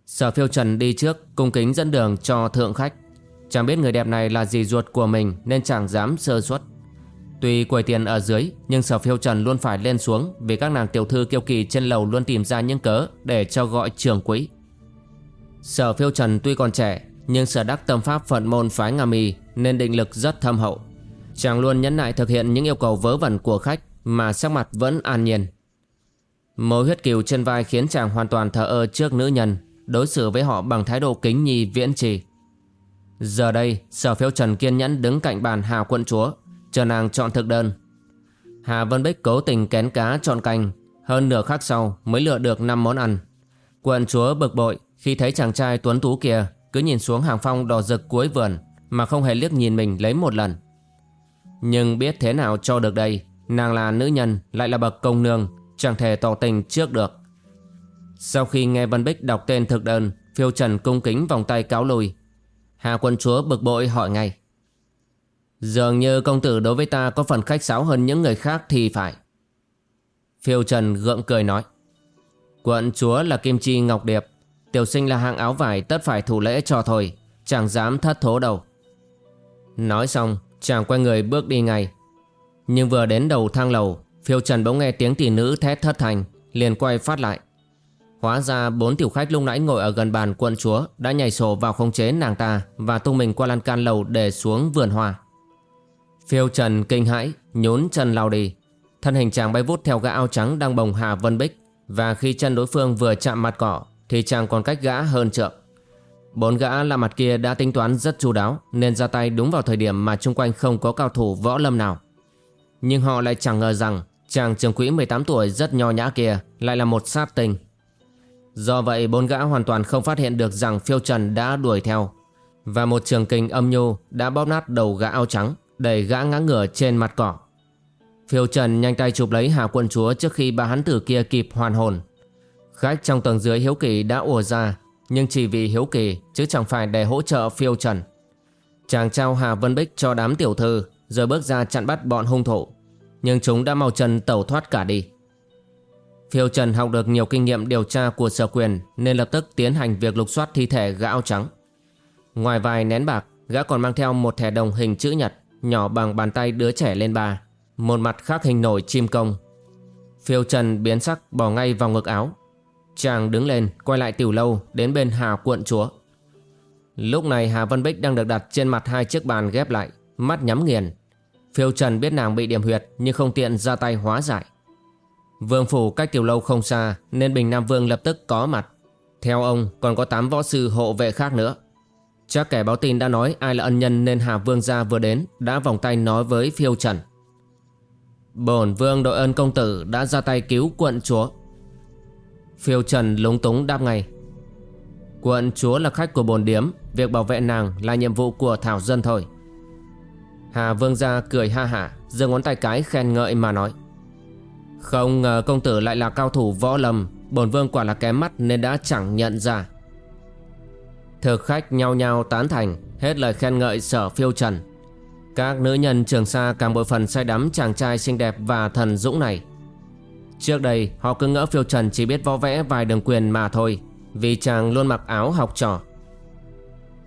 Sở phiêu trần đi trước, cung kính dẫn đường cho thượng khách. Chẳng biết người đẹp này là gì ruột của mình nên chẳng dám sơ suất. Tuy quầy tiền ở dưới, nhưng sở phiêu trần luôn phải lên xuống vì các nàng tiểu thư kiêu kỳ trên lầu luôn tìm ra những cớ để cho gọi trường quỹ. Sở phiêu trần tuy còn trẻ, nhưng sở đắc tâm pháp phận môn phái Nga mì nên định lực rất thâm hậu. Chàng luôn nhẫn nại thực hiện những yêu cầu vớ vẩn của khách mà sắc mặt vẫn an nhiên. Mối huyết kiều trên vai khiến chàng hoàn toàn thờ ơ trước nữ nhân, đối xử với họ bằng thái độ kính nhi viễn trì. Giờ đây, sở phiếu Trần kiên nhẫn đứng cạnh bàn Hà quận chúa, chờ nàng chọn thực đơn. Hà Vân Bích cố tình kén cá chọn canh, hơn nửa khắc sau mới lựa được 5 món ăn. Quận chúa bực bội khi thấy chàng trai tuấn tú kia cứ nhìn xuống hàng phong đỏ rực cuối vườn mà không hề liếc nhìn mình lấy một lần. Nhưng biết thế nào cho được đây, nàng là nữ nhân lại là bậc công nương, chẳng thể tỏ tình trước được. Sau khi nghe Vân Bích đọc tên thực đơn, phiêu trần cung kính vòng tay cáo lùi. Hà quân chúa bực bội hỏi ngay. Dường như công tử đối với ta có phần khách sáo hơn những người khác thì phải. Phiêu trần gượng cười nói. Quận chúa là Kim Chi Ngọc Điệp, tiểu sinh là hạng áo vải tất phải thủ lễ cho thôi, chẳng dám thất thố đâu. Nói xong, chàng quay người bước đi ngay. Nhưng vừa đến đầu thang lầu, Phiêu Trần bỗng nghe tiếng tỷ nữ thét thất thành Liền quay phát lại. Hóa ra bốn tiểu khách lúc nãy ngồi ở gần bàn quận chúa Đã nhảy sổ vào khống chế nàng ta Và tung mình qua lan can lầu để xuống vườn hoa. Phiêu Trần kinh hãi Nhốn chân lao đi. Thân hình chàng bay vút theo gã áo trắng đang bồng Hà Vân Bích Và khi chân đối phương vừa chạm mặt cỏ Thì chàng còn cách gã hơn trượng. Bốn gã là mặt kia đã tính toán rất chu đáo, Nên ra tay đúng vào thời điểm mà chung quanh không có cao thủ võ lâm nào Nhưng họ lại chẳng ngờ rằng Chàng trường quỹ 18 tuổi rất nho nhã kia lại là một sát tinh. Do vậy, bốn gã hoàn toàn không phát hiện được rằng phiêu trần đã đuổi theo. Và một trường kinh âm nhu đã bóp nát đầu gã áo trắng, đẩy gã ngã ngửa trên mặt cỏ. Phiêu trần nhanh tay chụp lấy Hà quân chúa trước khi ba hắn tử kia kịp hoàn hồn. Khách trong tầng dưới hiếu kỳ đã ùa ra. Nhưng chỉ vì hiếu kỳ, Chứ chẳng phải để hỗ trợ phiêu trần. Chàng trao Hà Vân Bích cho đám tiểu thư, Rồi bước ra chặn bắt bọn hung thủ. Nhưng chúng đã mau chân tẩu thoát cả đi. Phiêu Trần học được nhiều kinh nghiệm điều tra của sở quyền, Nên lập tức tiến hành việc lục soát thi thể gã áo trắng. Ngoài vài nén bạc, Gã còn mang theo một thẻ đồng hình chữ nhật, Nhỏ bằng bàn tay đứa trẻ lên ba Một mặt khác hình nổi chim công Phiêu Trần biến sắc bỏ ngay vào ngực áo. Chàng đứng lên, quay lại tiểu lâu, Đến bên Hà quận chúa. Lúc này Hà vân Bích đang được đặt trên mặt hai chiếc bàn ghép lại, Mắt nhắm nghiền. Phiêu Trần biết nàng bị điểm huyệt, Nhưng không tiện ra tay hóa giải. Vương phủ cách tiểu lâu không xa, Nên Bình Nam Vương lập tức có mặt. Theo ông, còn có 8 võ sư hộ vệ khác nữa. Chắc kẻ báo tin đã nói ai là ân nhân nên Hà Vương gia vừa đến, đã vòng tay nói với phiêu trần. Bổn vương đội ơn công tử đã ra tay cứu quận chúa. Phiêu trần lúng túng đáp ngay. Quận chúa là khách của bồn điếm, việc bảo vệ nàng là nhiệm vụ của thảo dân thôi. Hà Vương gia cười ha hả, giơ ngón tay cái khen ngợi mà nói. Không ngờ công tử lại là cao thủ võ lâm, bổn vương quả là kém mắt nên đã chẳng nhận ra. Thực khách nhau nhau tán thành Hết lời khen ngợi sở phiêu trần Các nữ nhân trường xa càng bội phần say đắm chàng trai xinh đẹp và thần dũng này Trước đây, họ cứ ngỡ phiêu trần chỉ biết võ vẽ vài đường quyền mà thôi, Vì chàng luôn mặc áo học trò.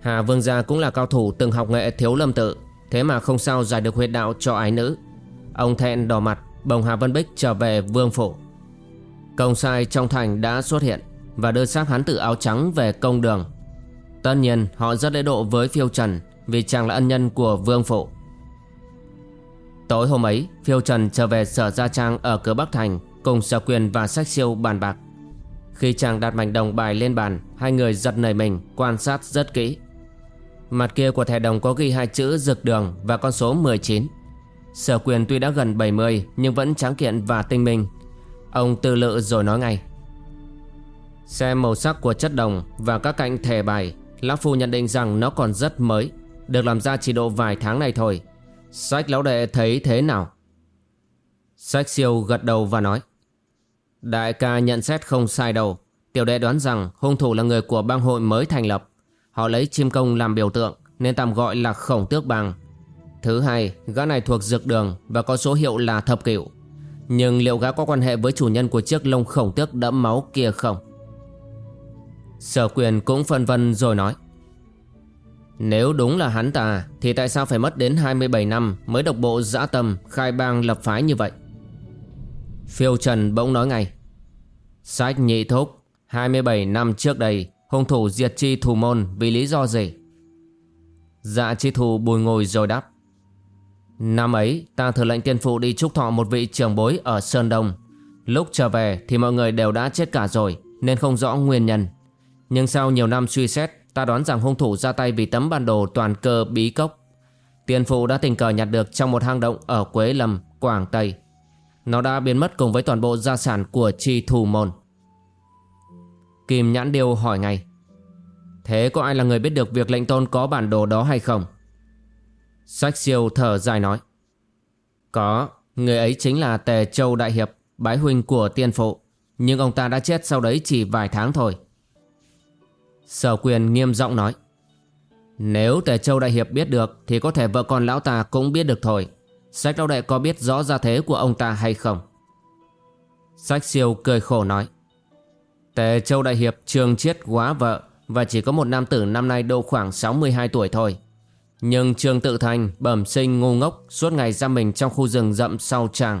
Hà Vương Gia cũng là cao thủ từng học nghệ thiếu lâm tự, Thế mà không sao giải được huyệt đạo cho ái nữ. Ông thẹn đỏ mặt, Bồng Hà Vân Bích trở về vương phủ. Công sai trong thành đã xuất hiện Và đưa xác hắn tử áo trắng về công đường. Tất nhiên, họ rất lễ độ với phiêu trần Vì chàng là ân nhân của vương phụ Tối hôm ấy, Phiêu trần trở về sở Gia Trang ở cửa Bắc Thành. Cùng sở quyền và sách siêu bàn bạc. Khi chàng đặt mảnh đồng bài lên bàn, Hai người giật nảy mình, quan sát rất kỹ. Mặt kia của thẻ đồng có ghi hai chữ rực đường và con số 19 Sở quyền tuy đã gần 70 nhưng vẫn tráng kiện và tinh minh. Ông tư lự rồi nói ngay. Xem màu sắc của chất đồng và các cạnh thẻ bài, Lão Phu nhận định rằng nó còn rất mới, Được làm ra chỉ độ vài tháng này thôi. Sách lão đệ thấy thế nào? Sách siêu gật đầu và nói. Đại ca nhận xét không sai đâu. Tiểu đệ đoán rằng hung thủ là người của bang hội mới thành lập. Họ lấy chim công làm biểu tượng Nên tạm gọi là khổng tước bang. Thứ hai, gã này thuộc dược đường Và có số hiệu là thập cửu. Nhưng liệu gã có quan hệ với chủ nhân của chiếc lông khổng tước đẫm máu kia không? Sở quyền cũng phân vân rồi nói. Nếu đúng là hắn ta Thì tại sao phải mất đến 27 năm Mới độc bộ dã tâm khai bang lập phái như vậy? Phiêu Trần bỗng nói ngay. Sách nhị thúc 27 năm trước đây Hung thủ diệt chi thủ môn vì lý do gì? Dạ chi thủ bùi ngồi rồi đáp. Năm ấy ta thừa lệnh tiên phụ đi chúc thọ một vị trưởng bối ở Sơn Đông. Lúc trở về thì mọi người đều đã chết cả rồi Nên không rõ nguyên nhân. Nhưng sau nhiều năm suy xét Ta đoán rằng hung thủ ra tay vì tấm bản đồ toàn cơ bí cốc. Tiền phụ đã tình cờ nhặt được trong một hang động ở Quế Lâm, Quảng Tây. Nó đã biến mất cùng với toàn bộ gia sản của chi thủ môn. Kim Nhãn Điêu hỏi ngay Thế có ai là người biết được việc lệnh tôn có bản đồ đó hay không? Sách siêu thở dài nói Có, người ấy chính là Tề Châu Đại Hiệp, bái huynh của tiên phụ Nhưng ông ta đã chết sau đấy chỉ vài tháng thôi. Sở quyền nghiêm giọng nói Nếu Tề Châu Đại Hiệp biết được Thì có thể vợ con lão ta cũng biết được thôi. Sách lão đệ có biết rõ gia thế của ông ta hay không? Sách siêu cười khổ nói. Tề Châu Đại Hiệp trường chiết quá vợ Và chỉ có một nam tử năm nay độ khoảng 62 tuổi thôi. Nhưng Trương Tự Thành bẩm sinh ngu ngốc Suốt ngày ra mình trong khu rừng rậm sau tràng.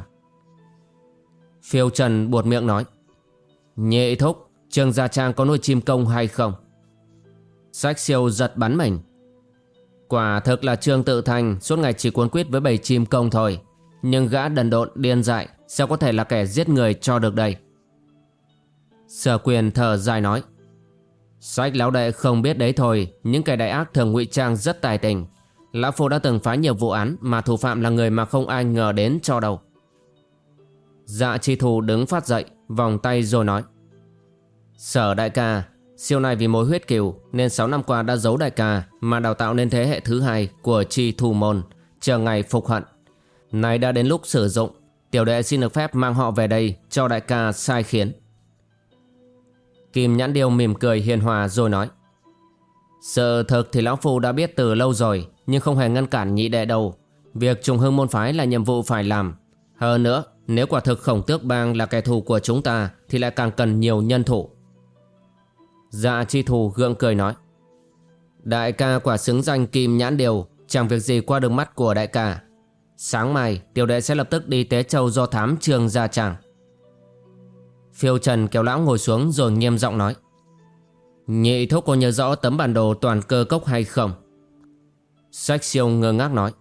Phiêu Trần buột miệng nói. Nhị thúc, Trương Gia Trang có nuôi chim công hay không? Sách siêu giật bắn mình. Quả thực là Trương Tự Thành Suốt ngày chỉ cuốn quyết với bầy chim công thôi. Nhưng gã đần độn, điên dại, Sao có thể là kẻ giết người cho được đây? Sở quyền thở dài nói, Sách lão đệ không biết đấy thôi, Những kẻ đại ác thường ngụy trang rất tài tình. Lão Phu đã từng phá nhiều vụ án Mà thủ phạm là người mà không ai ngờ đến cho đâu. Dạ chi thù đứng phát dậy, Vòng tay rồi nói, Sở đại ca Siêu này vì mối huyết kiều nên 6 năm qua đã giấu đại ca mà đào tạo nên thế hệ thứ hai của chi thủ môn, chờ ngày phục hận. Nay đã đến lúc sử dụng, tiểu đệ xin được phép mang họ về đây cho đại ca sai khiến. Kim Nhãn Điêu mỉm cười hiền hòa rồi nói Sự thực thì Lão Phu đã biết từ lâu rồi Nhưng không hề ngăn cản nhị đệ đâu Việc trùng hưng môn phái là nhiệm vụ phải làm Hơn nữa Nếu quả thực khổng tước bang là kẻ thù của chúng ta Thì lại càng cần nhiều nhân thủ Dạ chi thù gượng cười nói. Đại ca quả xứng danh Kim Nhãn Điều, Chẳng việc gì qua được mắt của đại ca. Sáng mai, tiểu đệ sẽ lập tức đi Tế Châu do thám trường gia tràng. Phiêu Trần kéo lão ngồi xuống rồi nghiêm giọng nói. Nhị thúc có nhớ rõ tấm bản đồ toàn cơ cốc hay không? Sách siêu ngơ ngác nói.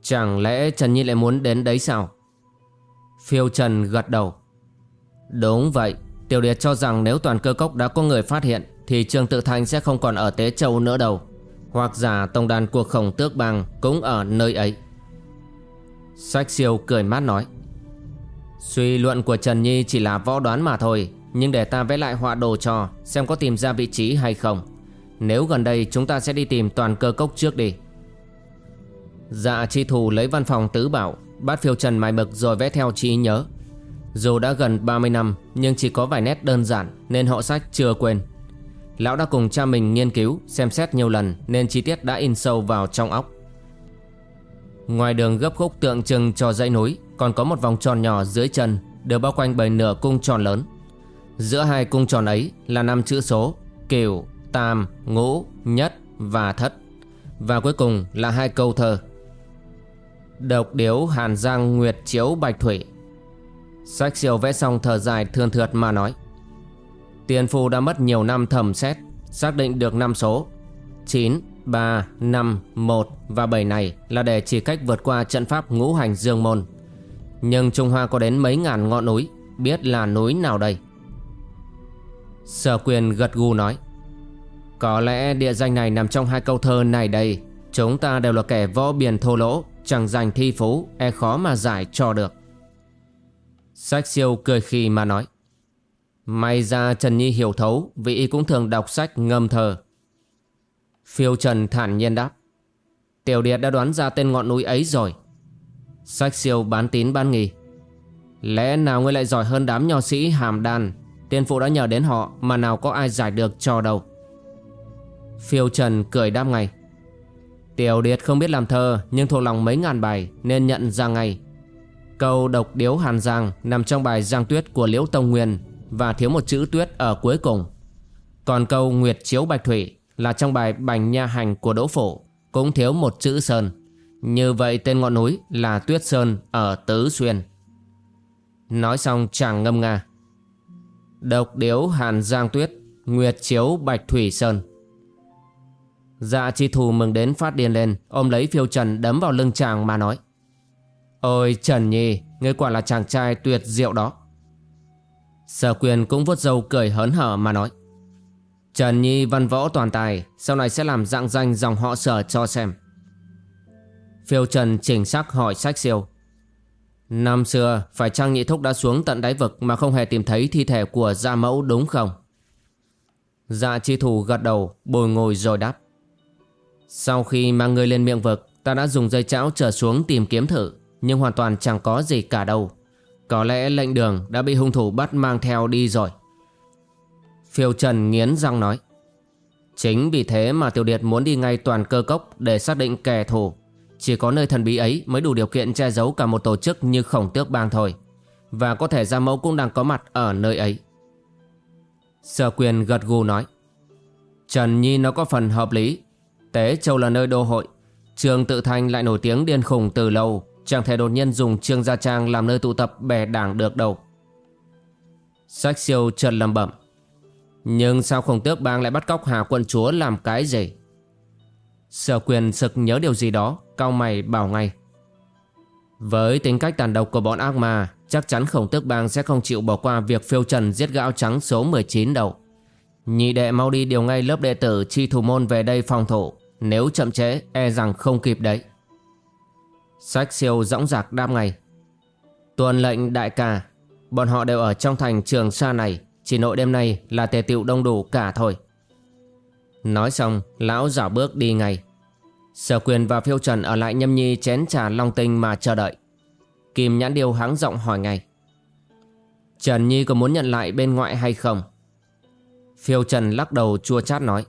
Chẳng lẽ Trần Nhi lại muốn đến đấy sao? Phiêu Trần gật đầu. Đúng vậy Tiểu Điệt cho rằng nếu toàn cơ cốc đã có người phát hiện, Thì Trường Tự Thành sẽ không còn ở Tế Châu nữa đâu. Hoặc giả tổng đàn cuộc khổng tước bang cũng ở nơi ấy. Sách siêu cười mát nói, Suy luận của Trần Nhi chỉ là võ đoán mà thôi, Nhưng để ta vẽ lại họa đồ cho Xem có tìm ra vị trí hay không. Nếu gần đây chúng ta sẽ đi tìm toàn cơ cốc trước đi. Dạ chi thủ lấy văn phòng tứ bảo bát phiêu trần mài mực rồi vẽ theo trí nhớ. Dù đã gần 30 năm Nhưng chỉ có vài nét đơn giản Nên họ sách chưa quên. Lão đã cùng cha mình nghiên cứu Xem xét nhiều lần Nên chi tiết đã in sâu vào trong óc. Ngoài đường gấp khúc tượng trưng cho dãy núi Còn có một vòng tròn nhỏ dưới chân Được bao quanh bởi nửa cung tròn lớn. Giữa hai cung tròn ấy là năm chữ số Kiều, Tam, Ngũ, Nhất và Thất. Và cuối cùng là hai câu thơ. Độc điếu Hàn Giang Nguyệt Chiếu Bạch Thủy. Sách siêu vẽ xong thở dài thường thượt mà nói Tiền phu đã mất nhiều năm thẩm xét Xác định được năm số 9, 3, 5, 1 và 7 này là để chỉ cách vượt qua trận pháp ngũ hành dương môn. Nhưng Trung Hoa có đến mấy ngàn ngọn núi, biết là núi nào đây? Sở quyền gật gù nói. Có lẽ địa danh này nằm trong hai câu thơ này đây. Chúng ta đều là kẻ võ biển thô lỗ, chẳng giành thi phú, e khó mà giải cho được. Sách siêu cười khi mà nói. May ra Trần Nhi hiểu thấu, vì y cũng thường đọc sách ngâm thơ. Phiêu Trần thản nhiên đáp. Tiểu Điệt đã đoán ra tên ngọn núi ấy rồi. Sách siêu bán tín bán nghi. Lẽ nào ngươi lại giỏi hơn đám nho sĩ hàm đan? Tiên phụ đã nhờ đến họ Mà nào có ai giải được cho đâu. Phiêu Trần cười đáp ngay. Tiểu Điệt không biết làm thơ, Nhưng thuộc lòng mấy ngàn bài, Nên nhận ra ngay. Câu độc điếu hàn giang Nằm trong bài giang tuyết của Liễu Tông Nguyên Và thiếu một chữ tuyết ở cuối cùng Còn câu nguyệt chiếu bạch thủy là trong bài Bành Nha Hành của Đỗ Phổ cũng thiếu một chữ Sơn. Như vậy tên ngọn núi là Tuyết Sơn ở Tứ Xuyên. Nói xong chàng ngâm nga. Độc điếu Hàn Giang Tuyết, Nguyệt Chiếu Bạch Thủy Sơn. Dạ chi thù mừng đến phát điên lên, ôm lấy phiêu trần đấm vào lưng chàng mà nói. Ôi Trần Nhi, ngươi quả là chàng trai tuyệt diệu đó. Sở quyền cũng vuốt râu cười hớn hở mà nói. Trần Nhi văn võ toàn tài Sau này sẽ làm dạng danh dòng họ sở cho xem. Phiêu Trần chỉnh sắc hỏi sách siêu. Năm xưa phải chăng nhị thúc đã xuống tận đáy vực Mà không hề tìm thấy thi thể của gia mẫu đúng không? Dạ chi thủ gật đầu Bồi ngồi rồi đáp. Sau khi mang người lên miệng vực Ta đã dùng dây chảo trở xuống tìm kiếm thử. Nhưng hoàn toàn chẳng có gì cả đâu. Có lẽ lệnh đường đã bị hung thủ bắt mang theo đi rồi. Phiêu Trần nghiến răng nói, Chính vì thế mà Tiểu Điệt muốn đi ngay toàn cơ cốc để xác định kẻ thù. Chỉ có nơi thần bí ấy mới đủ điều kiện che giấu cả một tổ chức như khổng tước bang thôi, Và có thể gia mẫu cũng đang có mặt ở nơi ấy. Sở quyền gật gù nói, Trần Nhi nó có phần hợp lý. Tế Châu là nơi đô hội. Trường tự thanh lại nổi tiếng điên khùng từ lâu. Chẳng thể đột nhiên dùng Trương Gia Trang làm nơi tụ tập bè đảng được đâu Sách siêu trần lầm bẩm nhưng sao khổng tước bang lại bắt cóc Hà quận chúa làm cái gì? Sở quyền sực nhớ điều gì đó, cao mày bảo ngay. Với tính cách tàn độc của bọn ác ma, chắc chắn khổng tước bang sẽ không chịu bỏ qua việc phiêu trần giết gạo trắng số 19 đầu. Nhị đệ mau đi điều ngay lớp đệ tử chi thủ môn về đây phòng thủ, nếu chậm trễ e rằng không kịp đấy. Sách siêu dõng dạc đam ngay. Tuần lệnh đại ca, bọn họ đều ở trong thành trường sa này, chỉ nội đêm nay là tề tiệu đông đủ cả thôi. Nói xong Lão giả bước đi ngay. Sở quyền và phiêu trần ở lại nhâm nhi chén trà long tinh mà chờ đợi. Kim nhãn điêu hắng giọng hỏi ngay. Trần Nhi có muốn nhận lại bên ngoại hay không? Phiêu Trần lắc đầu chua chát nói.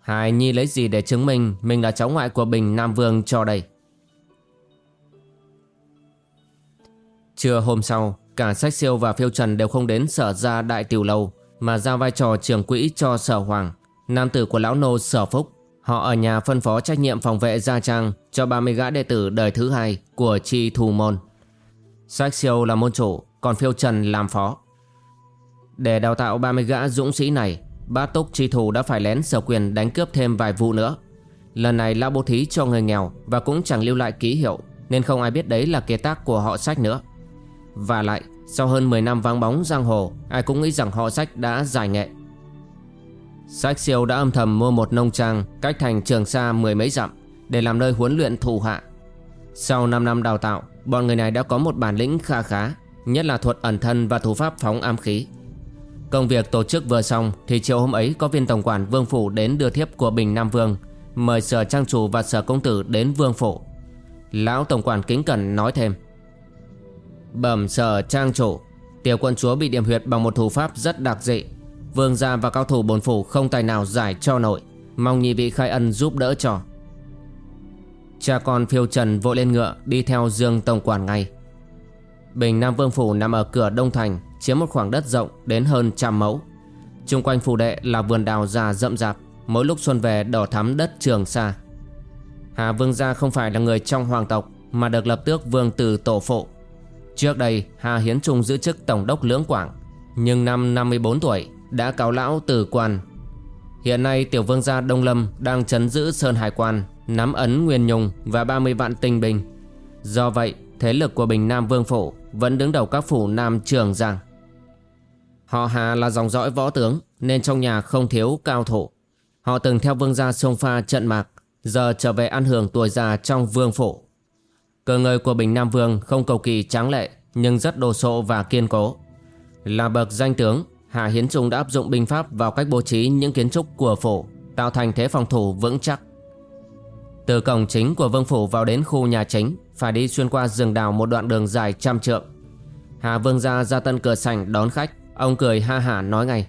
Hải Nhi lấy gì để chứng minh Mình là cháu ngoại của Bình Nam Vương cho đây? Trưa hôm sau, Cả Sách Siêu và Phiêu Trần đều không đến sở ra đại tiểu lâu, Mà giao vai trò trưởng quỹ cho sở hoàng, Nam tử của lão nô sở phúc. Họ ở nhà phân phó trách nhiệm phòng vệ gia trang Cho 30 gã đệ tử đời thứ hai Của chi thù môn. Sách Siêu là môn chủ, Còn Phiêu Trần làm phó. Để đào tạo 30 gã dũng sĩ này Bát túc chi thù đã phải lén sở quyền đánh cướp thêm vài vụ nữa. Lần này lão bố thí cho người nghèo Và cũng chẳng lưu lại ký hiệu, Nên không ai biết đấy là kế tác của họ sách nữa. Và lại, Sau hơn 10 năm vắng bóng giang hồ, Ai cũng nghĩ rằng họ sách đã giải nghệ Sách siêu đã âm thầm mua một nông trang Cách thành trường xa mười mấy dặm Để làm nơi huấn luyện thủ hạ Sau 5 năm đào tạo, Bọn người này đã có một bản lĩnh kha khá, Nhất là thuật ẩn thân và thủ pháp phóng am khí Công việc tổ chức vừa xong thì chiều hôm ấy có viên tổng quản Vương Phủ đến đưa thiếp của Bình Nam Vương, mời sở trang chủ và sở công tử đến Vương Phủ. Lão tổng quản kính cẩn nói thêm. Bẩm sở trang chủ, tiểu quân chúa bị điểm huyệt bằng một thủ pháp rất đặc dị. Vương gia và cao thủ bồn phủ không tài nào giải cho nổi, mong nhị vị khai ân giúp đỡ cho. Cha con phiêu trần vội lên ngựa đi theo Dương tổng quản ngay. Bình Nam Vương Phủ nằm ở cửa Đông Thành chiếm một khoảng đất rộng đến hơn trăm mẫu. Trung quanh phủ đệ là vườn đào già rậm rạp, mỗi lúc xuân về đỏ thắm đất trường xa. Hà Vương gia không phải là người trong hoàng tộc mà được lập tước vương từ tổ phụ. Trước đây Hà Hiến Trung giữ chức tổng đốc lưỡng quảng, nhưng năm 54 tuổi đã cáo lão từ quan. Hiện nay tiểu vương gia Đông Lâm đang chấn giữ Sơn Hải Quan, nắm ấn Nguyên Nhung và 30 vạn tinh binh. Do vậy, thế lực của Bình Nam Vương Phủ vẫn đứng đầu các phủ Nam Trường Giang. Họ Hà là dòng dõi võ tướng nên trong nhà không thiếu cao thủ. Họ từng theo vương gia sông pha trận mạc, giờ trở về ăn hưởng tuổi già trong vương phủ cơ ngơi của Bình Nam Vương không cầu kỳ tráng lệ nhưng rất đồ sộ và kiên cố. Là bậc danh tướng, Hà Hiến Trung đã áp dụng binh pháp vào cách bố trí những kiến trúc của phủ, tạo thành thế phòng thủ vững chắc. Từ cổng chính của vương phủ vào đến khu nhà chính phải đi xuyên qua rừng đào một đoạn đường dài trăm trượng. Hà Vương gia ra tân cửa sảnh đón khách Ông cười ha hả nói ngay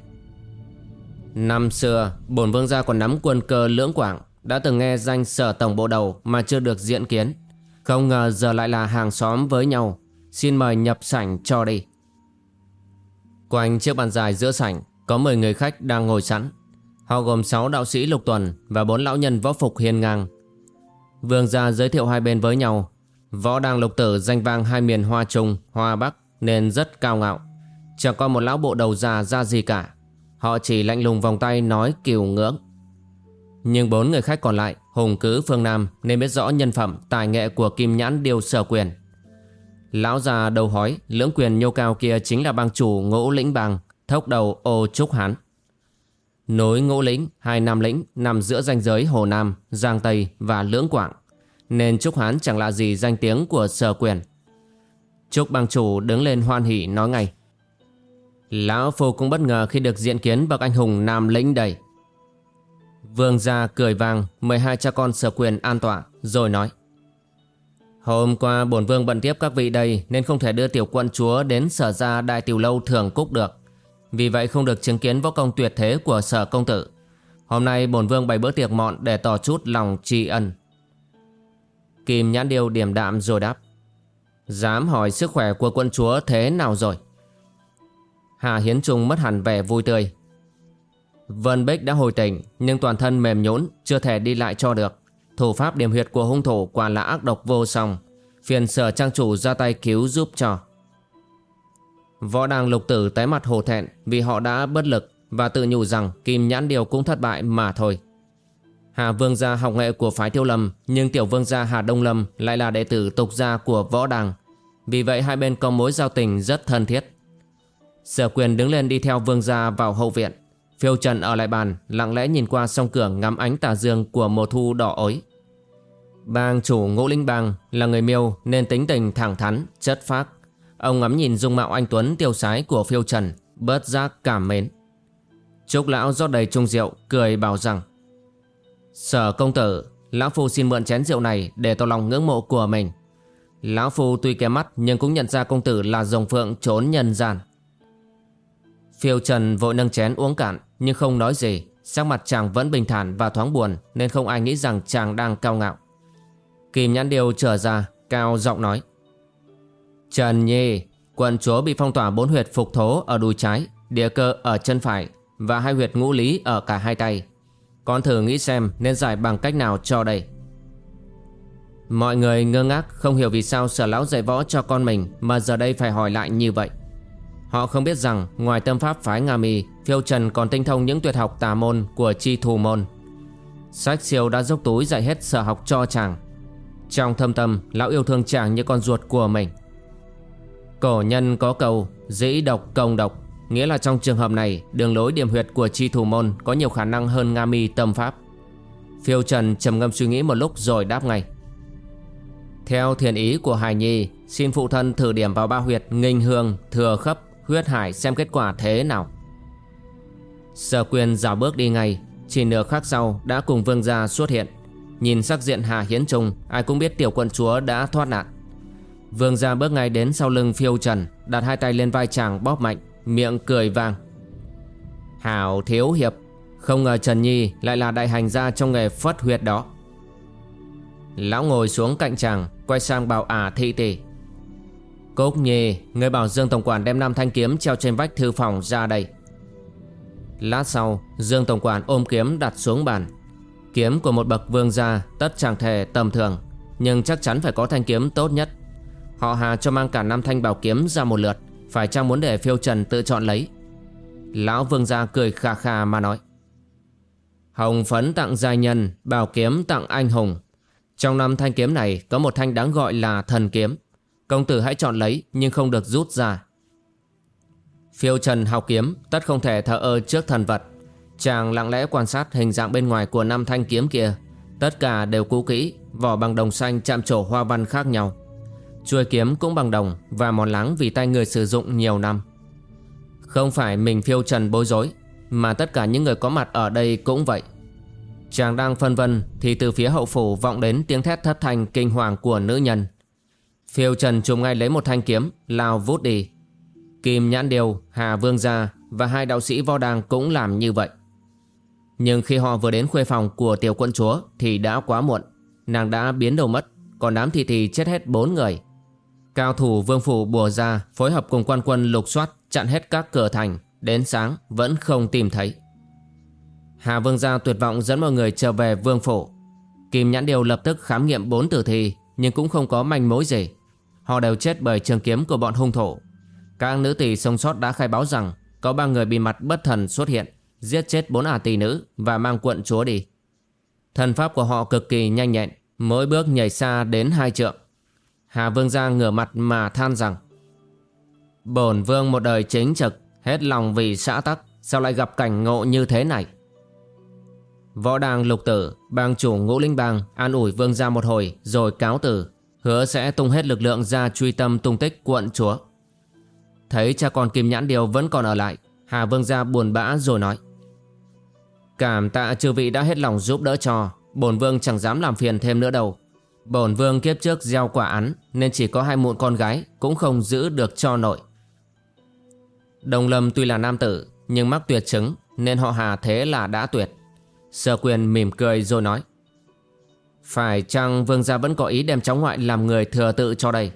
Năm xưa bổn vương gia còn nắm quân cơ lưỡng quảng Đã từng nghe danh sở tổng bộ đầu Mà chưa được diện kiến không ngờ giờ lại là hàng xóm với nhau. Xin mời nhập sảnh cho đi. Quanh chiếc bàn dài giữa sảnh Có 10 người khách đang ngồi sẵn. Họ gồm 6 đạo sĩ lục tuần Và 4 lão nhân võ phục hiên ngang. Vương gia giới thiệu hai bên với nhau. Võ đang lục tử danh vang hai miền Hoa Trung, Hoa Bắc Nên rất cao ngạo. Chẳng có một lão bộ đầu già ra gì cả. Họ chỉ lạnh lùng vòng tay nói kiều ngưỡng. Nhưng bốn người khách còn lại, Hùng cứ, phương Nam, Nên biết rõ nhân phẩm, tài nghệ của Kim Nhãn Điêu Sở Quyền. Lão già đầu hói, Lưỡng quyền nhô cao kia chính là bang chủ ngũ lĩnh bang, Thốc đầu ô trúc hán. Nối ngũ lĩnh, Hai nam lĩnh, nằm giữa ranh giới Hồ Nam, Giang Tây và Lưỡng Quảng. Nên trúc hán chẳng lạ gì danh tiếng của sở quyền. Trúc bang chủ đứng lên hoan hỉ nói ngay, Lão Phu cũng bất ngờ khi được diện kiến bậc anh hùng Nam lĩnh đầy. Vương gia cười vang mời hai cha con sở quyền an tọa, rồi nói. Hôm qua bổn vương bận tiếp các vị đây, nên không thể đưa tiểu quân chúa đến sở gia đại tiểu lâu thường cúc được. Vì vậy không được chứng kiến võ công tuyệt thế của sở công tử. Hôm nay bổn vương bày bữa tiệc mọn để tỏ chút lòng tri ân. Kim nhãn điêu điểm đạm rồi đáp. Dám hỏi sức khỏe của quân chúa thế nào rồi? Hà Hiến Trung mất hẳn vẻ vui tươi. Vân Bích đã hồi tỉnh, nhưng toàn thân mềm nhũn, chưa thể đi lại cho được. Thủ pháp điểm huyệt của hung thủ quả là ác độc vô song. Phiền sở trang chủ ra tay cứu giúp cho. Võ đàng lục tử tái mặt hồ thẹn vì họ đã bất lực và tự nhủ rằng Kim Nhãn Điều cũng thất bại mà thôi. Hà Vương gia học nghệ của phái Tiêu Lâm, nhưng tiểu vương gia Hà Đông Lâm lại là đệ tử tục gia của võ đàng. Vì vậy hai bên có mối giao tình rất thân thiết. Sở quyền đứng lên đi theo vương gia vào hậu viện Phiêu trần ở lại bàn, Lặng lẽ nhìn qua song cửa ngắm ánh tà dương Của mùa thu đỏ ối. Bang chủ ngũ linh bang Là người miêu nên tính tình thẳng thắn, Chất phác. Ông ngắm nhìn dung mạo anh Tuấn tiêu sái của phiêu trần, Bớt giác cảm mến. Trúc lão rót đầy chung rượu, Cười bảo rằng, Sở công tử, Lão Phu xin mượn chén rượu này Để tỏ lòng ngưỡng mộ của mình. Lão Phu tuy kém mắt Nhưng cũng nhận ra công tử là dòng phượng trốn nhân gian. Phiêu Trần vội nâng chén uống cạn nhưng không nói gì. Sắc mặt chàng vẫn bình thản và thoáng buồn nên không ai nghĩ rằng chàng đang cao ngạo. Kim nhãn điều trở ra, cao giọng nói. Trần Nhi, quận chúa bị phong tỏa bốn huyệt phục thố ở đùi trái, địa cơ ở chân phải và hai huyệt ngũ lý ở cả hai tay. Con thử nghĩ xem nên giải bằng cách nào cho đây. Mọi người ngơ ngác không hiểu vì sao sở lão dạy võ cho con mình mà giờ đây phải hỏi lại như vậy. Họ không biết rằng ngoài tâm pháp phái Nga Mi, Phiêu Trần còn tinh thông những tuyệt học tà môn của chi thù môn. Sách siêu đã dốc túi dạy hết sở học cho chàng. Trong thâm tâm, lão yêu thương chàng như con ruột của mình. Cổ nhân có câu dĩ độc công độc, nghĩa là trong trường hợp này, đường lối điểm huyệt của chi thù môn có nhiều khả năng hơn Nga Mi tâm pháp. Phiêu Trần trầm ngâm suy nghĩ một lúc rồi đáp ngay. Theo thiền ý của Hải Nhi, xin phụ thân thử điểm vào ba huyệt nghinh hương, thừa khấp, huyết hải xem kết quả thế nào. Sở quyền dạo bước đi ngay, chỉ nửa khắc sau đã cùng vương gia xuất hiện. Nhìn sắc diện Hà Hiến Trung, ai cũng biết tiểu quận chúa đã thoát nạn. Vương gia bước ngay đến sau lưng phiêu trần, đặt hai tay lên vai chàng bóp mạnh, miệng cười vang. Hảo thiếu hiệp, không ngờ Trần Nhi lại là đại hành gia trong nghề phất huyệt đó. Lão ngồi xuống cạnh chàng, quay sang bảo ả thị tỷ. Cốc Nhi, người bảo Dương Tổng Quản đem năm thanh kiếm treo trên vách thư phòng ra đây. Lát sau, Dương Tổng Quản ôm kiếm đặt xuống bàn. Kiếm của một bậc vương gia tất chẳng thể tầm thường, nhưng chắc chắn phải có thanh kiếm tốt nhất. Họ Hà cho mang cả năm thanh bảo kiếm ra một lượt, phải chăng muốn để phiêu trần tự chọn lấy. Lão vương gia cười khà khà mà nói. Hồng phấn tặng giai nhân, bảo kiếm tặng anh hùng. Trong năm thanh kiếm này có một thanh đáng gọi là thần kiếm. Công tử hãy chọn lấy nhưng không được rút ra. Phiêu trần học kiếm tất không thể thờ ơ trước thần vật. Chàng lặng lẽ quan sát hình dạng bên ngoài của năm thanh kiếm kia. Tất cả đều cũ kỹ, vỏ bằng đồng xanh chạm trổ hoa văn khác nhau. Chuôi kiếm cũng bằng đồng và mòn láng vì tay người sử dụng nhiều năm. Không phải mình phiêu trần bối rối, mà tất cả những người có mặt ở đây cũng vậy. Chàng đang phân vân thì từ phía hậu phủ vọng đến tiếng thét thất thanh kinh hoàng của nữ nhân. Phiêu Trần trùng ngay lấy một thanh kiếm, lao vút đi. Kim Nhãn Điều, Hà Vương Gia và hai đạo sĩ võ đàng cũng làm như vậy. Nhưng khi họ vừa đến khuê phòng của tiểu quân chúa thì đã quá muộn. Nàng đã biến đầu mất, còn đám thị thì chết hết bốn người. Cao thủ vương phủ bùa ra phối hợp cùng quan quân lục soát chặn hết các cửa thành, đến sáng vẫn không tìm thấy. Hà Vương Gia tuyệt vọng dẫn mọi người trở về vương phủ. Kim Nhãn Điều lập tức khám nghiệm bốn tử thi nhưng cũng không có manh mối gì. Họ đều chết bởi trường kiếm của bọn hung thủ. Các nữ tỷ sống sót đã khai báo rằng có ba người bị mặt bất thần xuất hiện, giết chết bốn à ả tỷ nữ và mang quận chúa đi. Thần pháp của họ cực kỳ nhanh nhẹn, mỗi bước nhảy xa đến hai trượng. Hà Vương Gia ngửa mặt mà than rằng Bổn Vương một đời chính trực, hết lòng vì xã tắc, sao lại gặp cảnh ngộ như thế này? Võ đàng lục tử, bang chủ ngũ linh bang an ủi Vương Gia một hồi rồi cáo tử, hứa sẽ tung hết lực lượng ra truy tâm tung tích quận chúa. Thấy cha con Kim Nhãn Điều vẫn còn ở lại, Hà Vương Gia buồn bã rồi nói. Cảm tạ chư vị đã hết lòng giúp đỡ cho, bổn vương chẳng dám làm phiền thêm nữa đâu. Bổn vương kiếp trước gieo quả án nên chỉ có hai mụn con gái cũng không giữ được cho nội. Đồng Lâm tuy là nam tử nhưng mắc tuyệt chứng nên họ Hà thế là đã tuyệt. Sở quyền mỉm cười rồi nói. Phải chăng vương gia vẫn có ý đem cháu ngoại làm người thừa tự cho đây?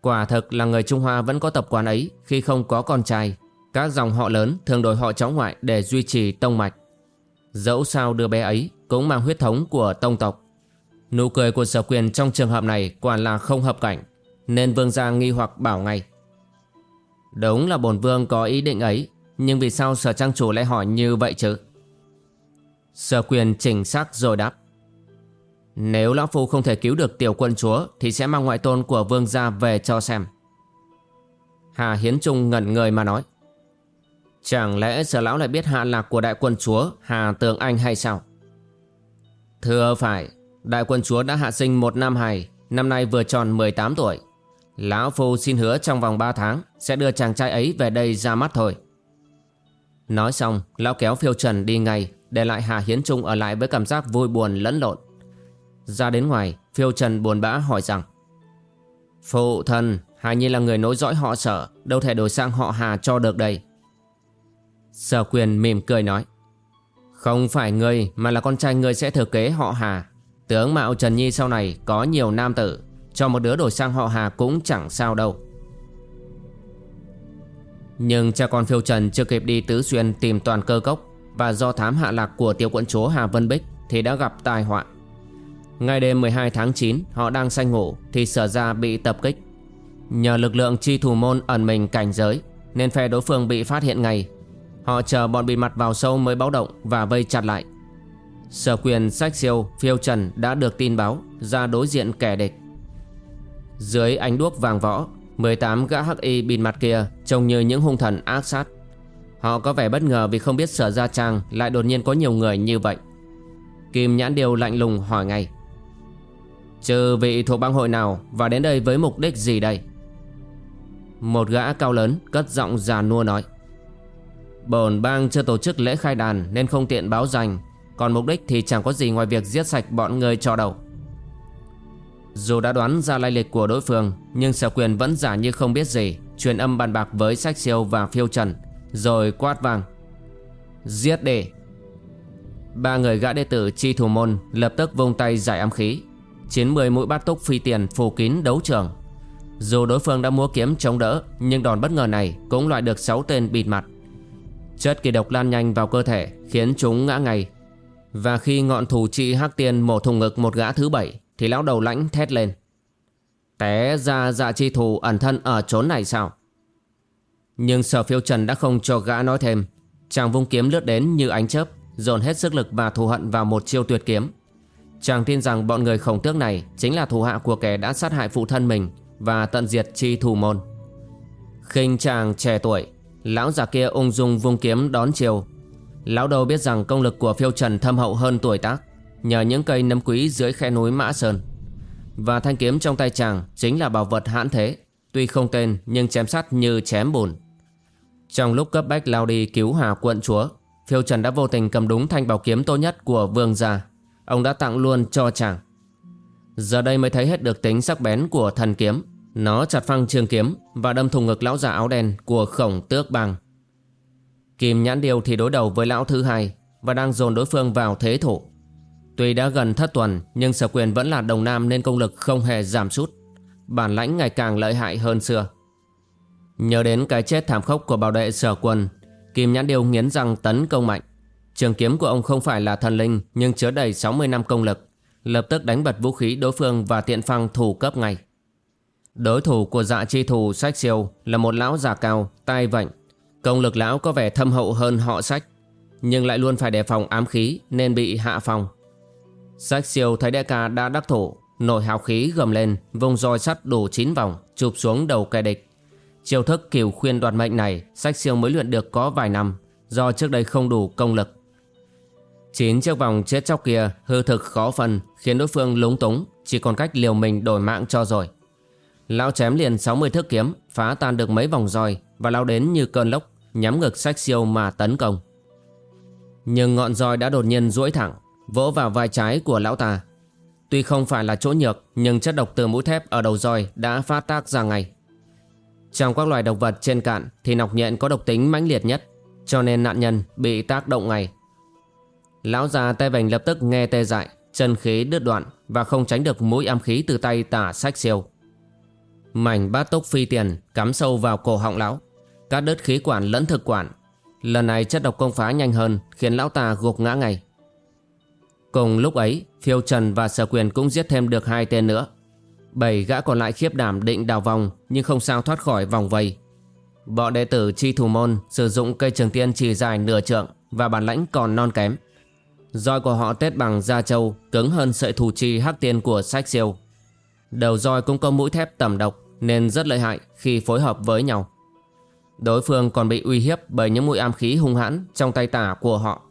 Quả thực là người Trung Hoa vẫn có tập quán ấy khi không có con trai. Các dòng họ lớn thường đổi họ cháu ngoại để duy trì tông mạch. Dẫu sao đứa bé ấy cũng mang huyết thống của tông tộc. Nụ cười của sở quyền trong trường hợp này quả là không hợp cảnh, nên vương gia nghi hoặc bảo ngay. Đúng là bổn vương có ý định ấy, nhưng vì sao sở trang chủ lại hỏi như vậy chứ? Sở quyền chỉnh xác rồi đáp. Nếu Lão Phu không thể cứu được tiểu quân chúa, Thì sẽ mang ngoại tôn của vương gia về cho xem. Hà Hiến Trung ngẩn người mà nói. Chẳng lẽ sở lão lại biết hạ lạc của đại quân chúa, Hà Tường Anh hay sao? Thưa phải, Đại quân chúa đã hạ sinh một năm hài, Năm nay vừa tròn 18 tuổi. Lão Phu xin hứa trong vòng 3 tháng Sẽ đưa chàng trai ấy về đây ra mắt thôi. Nói xong, Lão kéo phiêu trần đi ngay, Để lại Hà Hiến Trung ở lại với cảm giác vui buồn lẫn lộn ra đến ngoài, Phiêu Trần buồn bã hỏi rằng, Phụ thân hài Nhi là người nối dõi họ sở, Đâu thể đổi sang họ Hà cho được đây? Sở quyền mỉm cười nói, Không phải ngươi, mà là con trai ngươi sẽ thừa kế họ Hà. Tướng Mạo Trần Nhi sau này có nhiều nam tử, Cho một đứa đổi sang họ Hà cũng chẳng sao đâu. Nhưng cha con phiêu trần chưa kịp đi tứ xuyên tìm toàn cơ cốc Và do thám hạ lạc của tiểu quận chúa Hà Vân Bích Thì đã gặp tai họa. Ngay đêm 12 tháng 9 Họ đang say ngủ Thì sở ra bị tập kích. Nhờ lực lượng chi thủ môn ẩn mình cảnh giới, Nên phe đối phương bị phát hiện ngay. Họ chờ bọn bị mặt vào sâu mới báo động Và vây chặt lại. Sở quyền sách siêu, phiêu trần đã được tin báo, Ra đối diện kẻ địch. Dưới ánh đuốc vàng võ 18 gã hắc y bịt mặt kia Trông như những hung thần ác sát. Họ có vẻ bất ngờ vì không biết sở gia trang Lại đột nhiên có nhiều người như vậy. Kim nhãn điều lạnh lùng hỏi ngay. Trừ vị thuộc bang hội nào Và đến đây với mục đích gì đây? Một gã cao lớn Cất giọng già nua nói, Bổn bang chưa tổ chức lễ khai đàn Nên không tiện báo danh, Còn mục đích thì chẳng có gì ngoài việc giết sạch bọn người cho đầu. Dù đã đoán ra lai lịch của đối phương, Nhưng sở quyền vẫn giả như không biết gì, Truyền âm bàn bạc với sách siêu và phiêu trần, Rồi quát vang Giết để Ba người gã đệ tử chi thủ môn Lập tức vung tay giải ám khí. Chiến mười mũi bát túc phi tiền phủ kín đấu trường. Dù đối phương đã múa kiếm chống đỡ, Nhưng đòn bất ngờ này cũng loại được sáu tên bịt mặt. Chất kỳ độc lan nhanh vào cơ thể, Khiến chúng ngã ngay. Và khi ngọn thủ trị hắc tiên mổ thùng ngực một gã thứ bảy, Thì lão đầu lãnh thét lên. Té ra dạ chi thù ẩn thân ở chốn này sao? Nhưng sở phiêu trần đã không cho gã nói thêm. Chàng vung kiếm lướt đến như ánh chớp, Dồn hết sức lực và thù hận vào một chiêu tuyệt kiếm. Chàng tin rằng bọn người khổng tước này Chính là thủ hạ của kẻ đã sát hại phụ thân mình Và tận diệt chi thủ môn. Khinh chàng trẻ tuổi, Lão già kia ung dung vung kiếm đón chiều. Lão đầu biết rằng công lực của phiêu trần thâm hậu hơn tuổi tác, Nhờ những cây nấm quý dưới khe núi Mã Sơn. Và thanh kiếm trong tay chàng chính là bảo vật hãn thế, Tuy không tên nhưng chém sắt như chém bùn. Trong lúc cấp bách lao đi cứu hà quận chúa, Phiêu trần đã vô tình cầm đúng thanh bảo kiếm tốt nhất của vương gia. Ông đã tặng luôn cho chàng Giờ đây mới thấy hết được tính sắc bén của thần kiếm nó chặt phăng trường kiếm và đâm thùng ngực lão già áo đen của khổng tước bằng. Kim nhãn điều thì đối đầu với lão thứ hai và đang dồn đối phương vào thế thủ. Tuy đã gần thất tuần nhưng sở quyền vẫn là đồng nam nên công lực không hề giảm sút. Bản lãnh ngày càng lợi hại hơn xưa. Nhớ đến cái chết thảm khốc của bảo đệ sở quân, Kim nhãn điều nghiến răng tấn công mạnh. Trường kiếm của ông không phải là thần linh nhưng chứa đầy 60 năm công lực. Lập tức đánh bật vũ khí đối phương và tiện phăng thủ cấp ngay. Đối thủ của dạ chi thù sách siêu là một lão già cao, tai vạnh. Công lực lão có vẻ thâm hậu hơn họ sách, nhưng lại luôn phải đề phòng ám khí nên bị hạ phòng. Sách siêu thấy đệ ca đã đắc thủ, nổi hào khí gầm lên, vung roi sắt đủ 9 vòng, chụp xuống đầu kẻ địch. Chiêu thức kiểu khuyên đoạt mệnh này, sách siêu mới luyện được có vài năm, do trước đây không đủ công lực. Chín chiếc vòng chết chóc kia hư thực khó phần khiến đối phương lúng túng, chỉ còn cách liều mình đổi mạng cho rồi. Lão chém liền 60 thước kiếm Phá tan được mấy vòng roi Và lao đến như cơn lốc Nhắm ngực sách siêu mà tấn công. Nhưng ngọn roi đã đột nhiên duỗi thẳng Vỗ vào vai trái của lão ta. Tuy không phải là chỗ nhược Nhưng chất độc từ mũi thép ở đầu roi Đã phát tác ra ngay. Trong các loài động vật trên cạn Thì nọc nhện có độc tính mãnh liệt nhất Cho nên nạn nhân bị tác động ngay. Lão già tay vành lập tức nghe tê dại, Chân khí đứt đoạn Và không tránh được mũi âm khí từ tay tả sách siêu. Mảnh bát tốc phi tiền cắm sâu vào cổ họng lão, Cắt đứt khí quản lẫn thực quản. Lần này chất độc công phá nhanh hơn, Khiến lão ta gục ngã ngay. Cùng lúc ấy, Phiêu Trần và Sở Quyền cũng giết thêm được hai tên nữa. Bảy gã còn lại khiếp đảm định đào vòng, Nhưng không sao thoát khỏi vòng vây. Bọn đệ tử chi thủ môn Sử dụng cây trường tiên chỉ dài nửa trượng Và bản lãnh còn non kém. Roi của họ tết bằng da trâu Cứng hơn sợi thủ chi hắc tiên của sách siêu Đầu roi cũng có mũi thép tầm độc nên rất lợi hại khi phối hợp với nhau. Đối phương còn bị uy hiếp bởi những mũi am khí hung hãn trong tay tả của họ.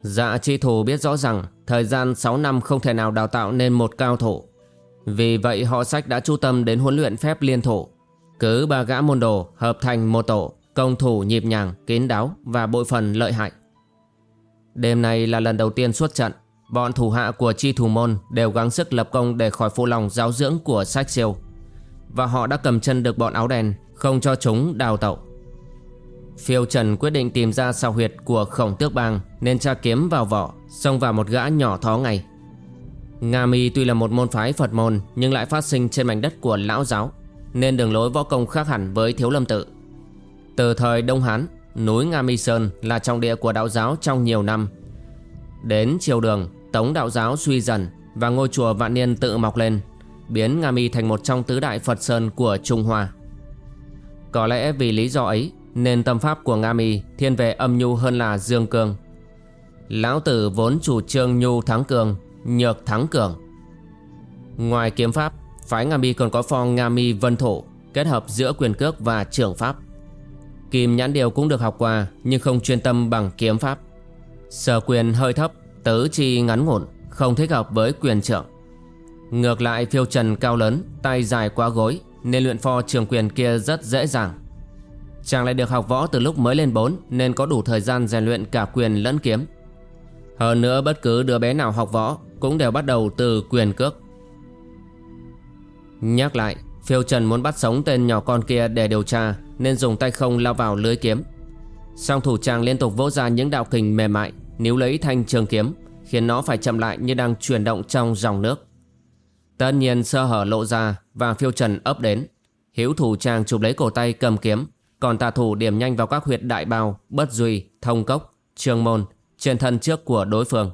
Dạ chi thủ biết rõ rằng thời gian 6 năm không thể nào đào tạo nên một cao thủ. Vì vậy họ sách đã chú tâm đến huấn luyện phép liên thủ. Cứ ba gã môn đồ hợp thành một tổ, công thủ nhịp nhàng, kín đáo và bội phần lợi hại. Đêm này là lần đầu tiên xuất trận. Bọn thủ hạ của chi thủ môn đều gắng sức lập công để khỏi phụ lòng giáo dưỡng của sách siêu. Và họ đã cầm chân được bọn áo đen, Không cho chúng đào tẩu. Phiêu Trần quyết định tìm ra sao huyệt của khổng tước bang Nên tra kiếm vào vỏ, Xông vào một gã nhỏ thó ngay. Nga Mi tuy là một môn phái Phật môn Nhưng lại phát sinh trên mảnh đất của lão giáo, Nên đường lối võ công khác hẳn với Thiếu Lâm Tự. Từ thời Đông Hán Núi Nga Mi Sơn là trọng địa của đạo giáo trong nhiều năm. Đến triều đường, Tống đạo giáo suy dần Và ngôi chùa Vạn Niên tự mọc lên, Biến Nga Mi thành một trong tứ đại Phật Sơn của Trung Hoa. Có lẽ vì lý do ấy Nên tâm pháp của Nga Mi thiên về âm nhu hơn là dương cương. Lão tử vốn chủ trương nhu thắng cường, Nhược thắng cường. Ngoài kiếm pháp, Phái Nga Mi còn có phong Nga Mi Vân Thổ Kết hợp giữa quyền cước và trường pháp. Kim nhãn điều cũng được học qua, Nhưng không chuyên tâm bằng kiếm pháp. Sở quyền hơi thấp, Tứ chi ngắn ngủn, Không thích hợp với quyền trưởng. Ngược lại, phiêu trần cao lớn, Tay dài quá gối, Nên luyện pho trường quyền kia rất dễ dàng. Chàng lại được học võ từ lúc mới lên 4 Nên có đủ thời gian rèn luyện cả quyền lẫn kiếm. Hơn nữa, bất cứ đứa bé nào học võ Cũng đều bắt đầu từ quyền cước. Nhắc lại Phiêu Trần muốn bắt sống tên nhỏ con kia để điều tra Nên dùng tay không lao vào lưới kiếm. Song thủ chàng liên tục vỗ ra những đạo kình mềm mại Níu lấy thanh trường kiếm Khiến nó phải chậm lại như đang chuyển động trong dòng nước. Tất nhiên sơ hở lộ ra Và phiêu trần ấp đến. Hiếu thủ chàng chụp lấy cổ tay cầm kiếm Còn tà thủ điểm nhanh vào các huyệt đại bào Bất duy, thông cốc, trường môn Trên thân trước của đối phương.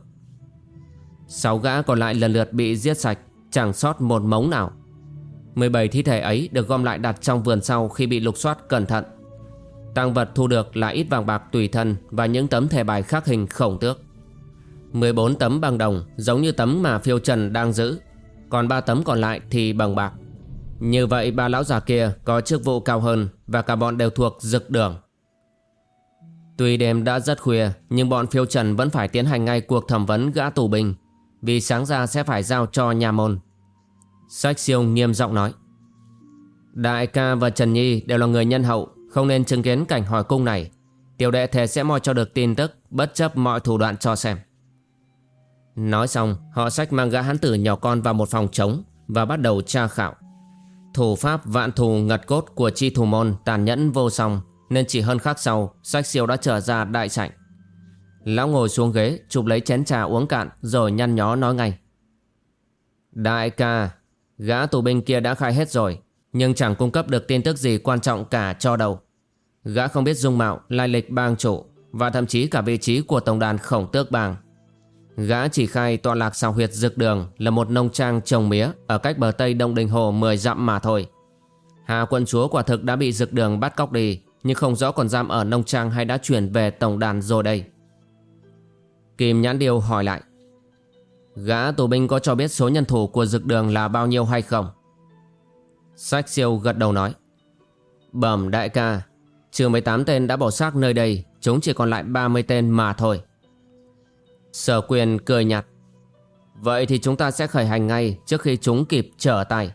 Sáu gã còn lại lần lượt bị giết sạch Chẳng sót một mống nào. 17 thi thể ấy được gom lại đặt trong vườn sau khi bị lục soát cẩn thận Tăng vật thu được là ít vàng bạc tùy thân và những tấm thẻ bài khắc hình khổng tước. 14 tấm bằng đồng giống như tấm mà phiêu trần đang giữ, còn 3 tấm còn lại thì bằng bạc. Như vậy ba lão già kia có chức vụ cao hơn và cả bọn đều thuộc dực đường. Tuy đêm đã rất khuya nhưng bọn phiêu trần vẫn phải tiến hành ngay cuộc thẩm vấn gã tù binh vì sáng ra sẽ phải giao cho nhà môn. Sách siêu nghiêm giọng nói. Đại ca và Trần Nhi đều là người nhân hậu, không nên chứng kiến cảnh hỏi cung này. Tiểu đệ thề sẽ moi cho được tin tức, Bất chấp mọi thủ đoạn cho xem. Nói xong, Họ sách mang gã hán tử nhỏ con vào một phòng trống Và bắt đầu tra khảo. Thủ pháp vạn thù ngật cốt của chi thủ môn Tàn nhẫn vô song, Nên chỉ hơn khắc sau, Sách siêu đã trở ra đại sảnh. Lão ngồi xuống ghế, Chụp lấy chén trà uống cạn, Rồi nhăn nhó nói ngay. Đại ca Gã tù binh kia đã khai hết rồi Nhưng chẳng cung cấp được tin tức gì quan trọng cả cho đâu Gã không biết dung mạo, lai lịch bang chủ và thậm chí cả vị trí của tổng đàn khổng tước bang. Gã chỉ khai tọa lạc sao huyệt dược đường là một nông trang trồng mía ở cách bờ tây Đông Đình Hồ 10 dặm mà thôi. Hà quân chúa quả thực đã bị dược đường bắt cóc đi nhưng không rõ còn giam ở nông trang hay đã chuyển về tổng đàn rồi đây. Kim Nhãn Điều hỏi lại. Gã tù binh có cho biết số nhân thủ của dược đường là bao nhiêu hay không? Sách siêu gật đầu nói. Bẩm đại ca, Trừ 18 tên đã bỏ xác nơi đây Chúng chỉ còn lại 30 tên mà thôi Sở quyền cười nhạt Vậy thì chúng ta sẽ khởi hành ngay Trước khi chúng kịp trở tay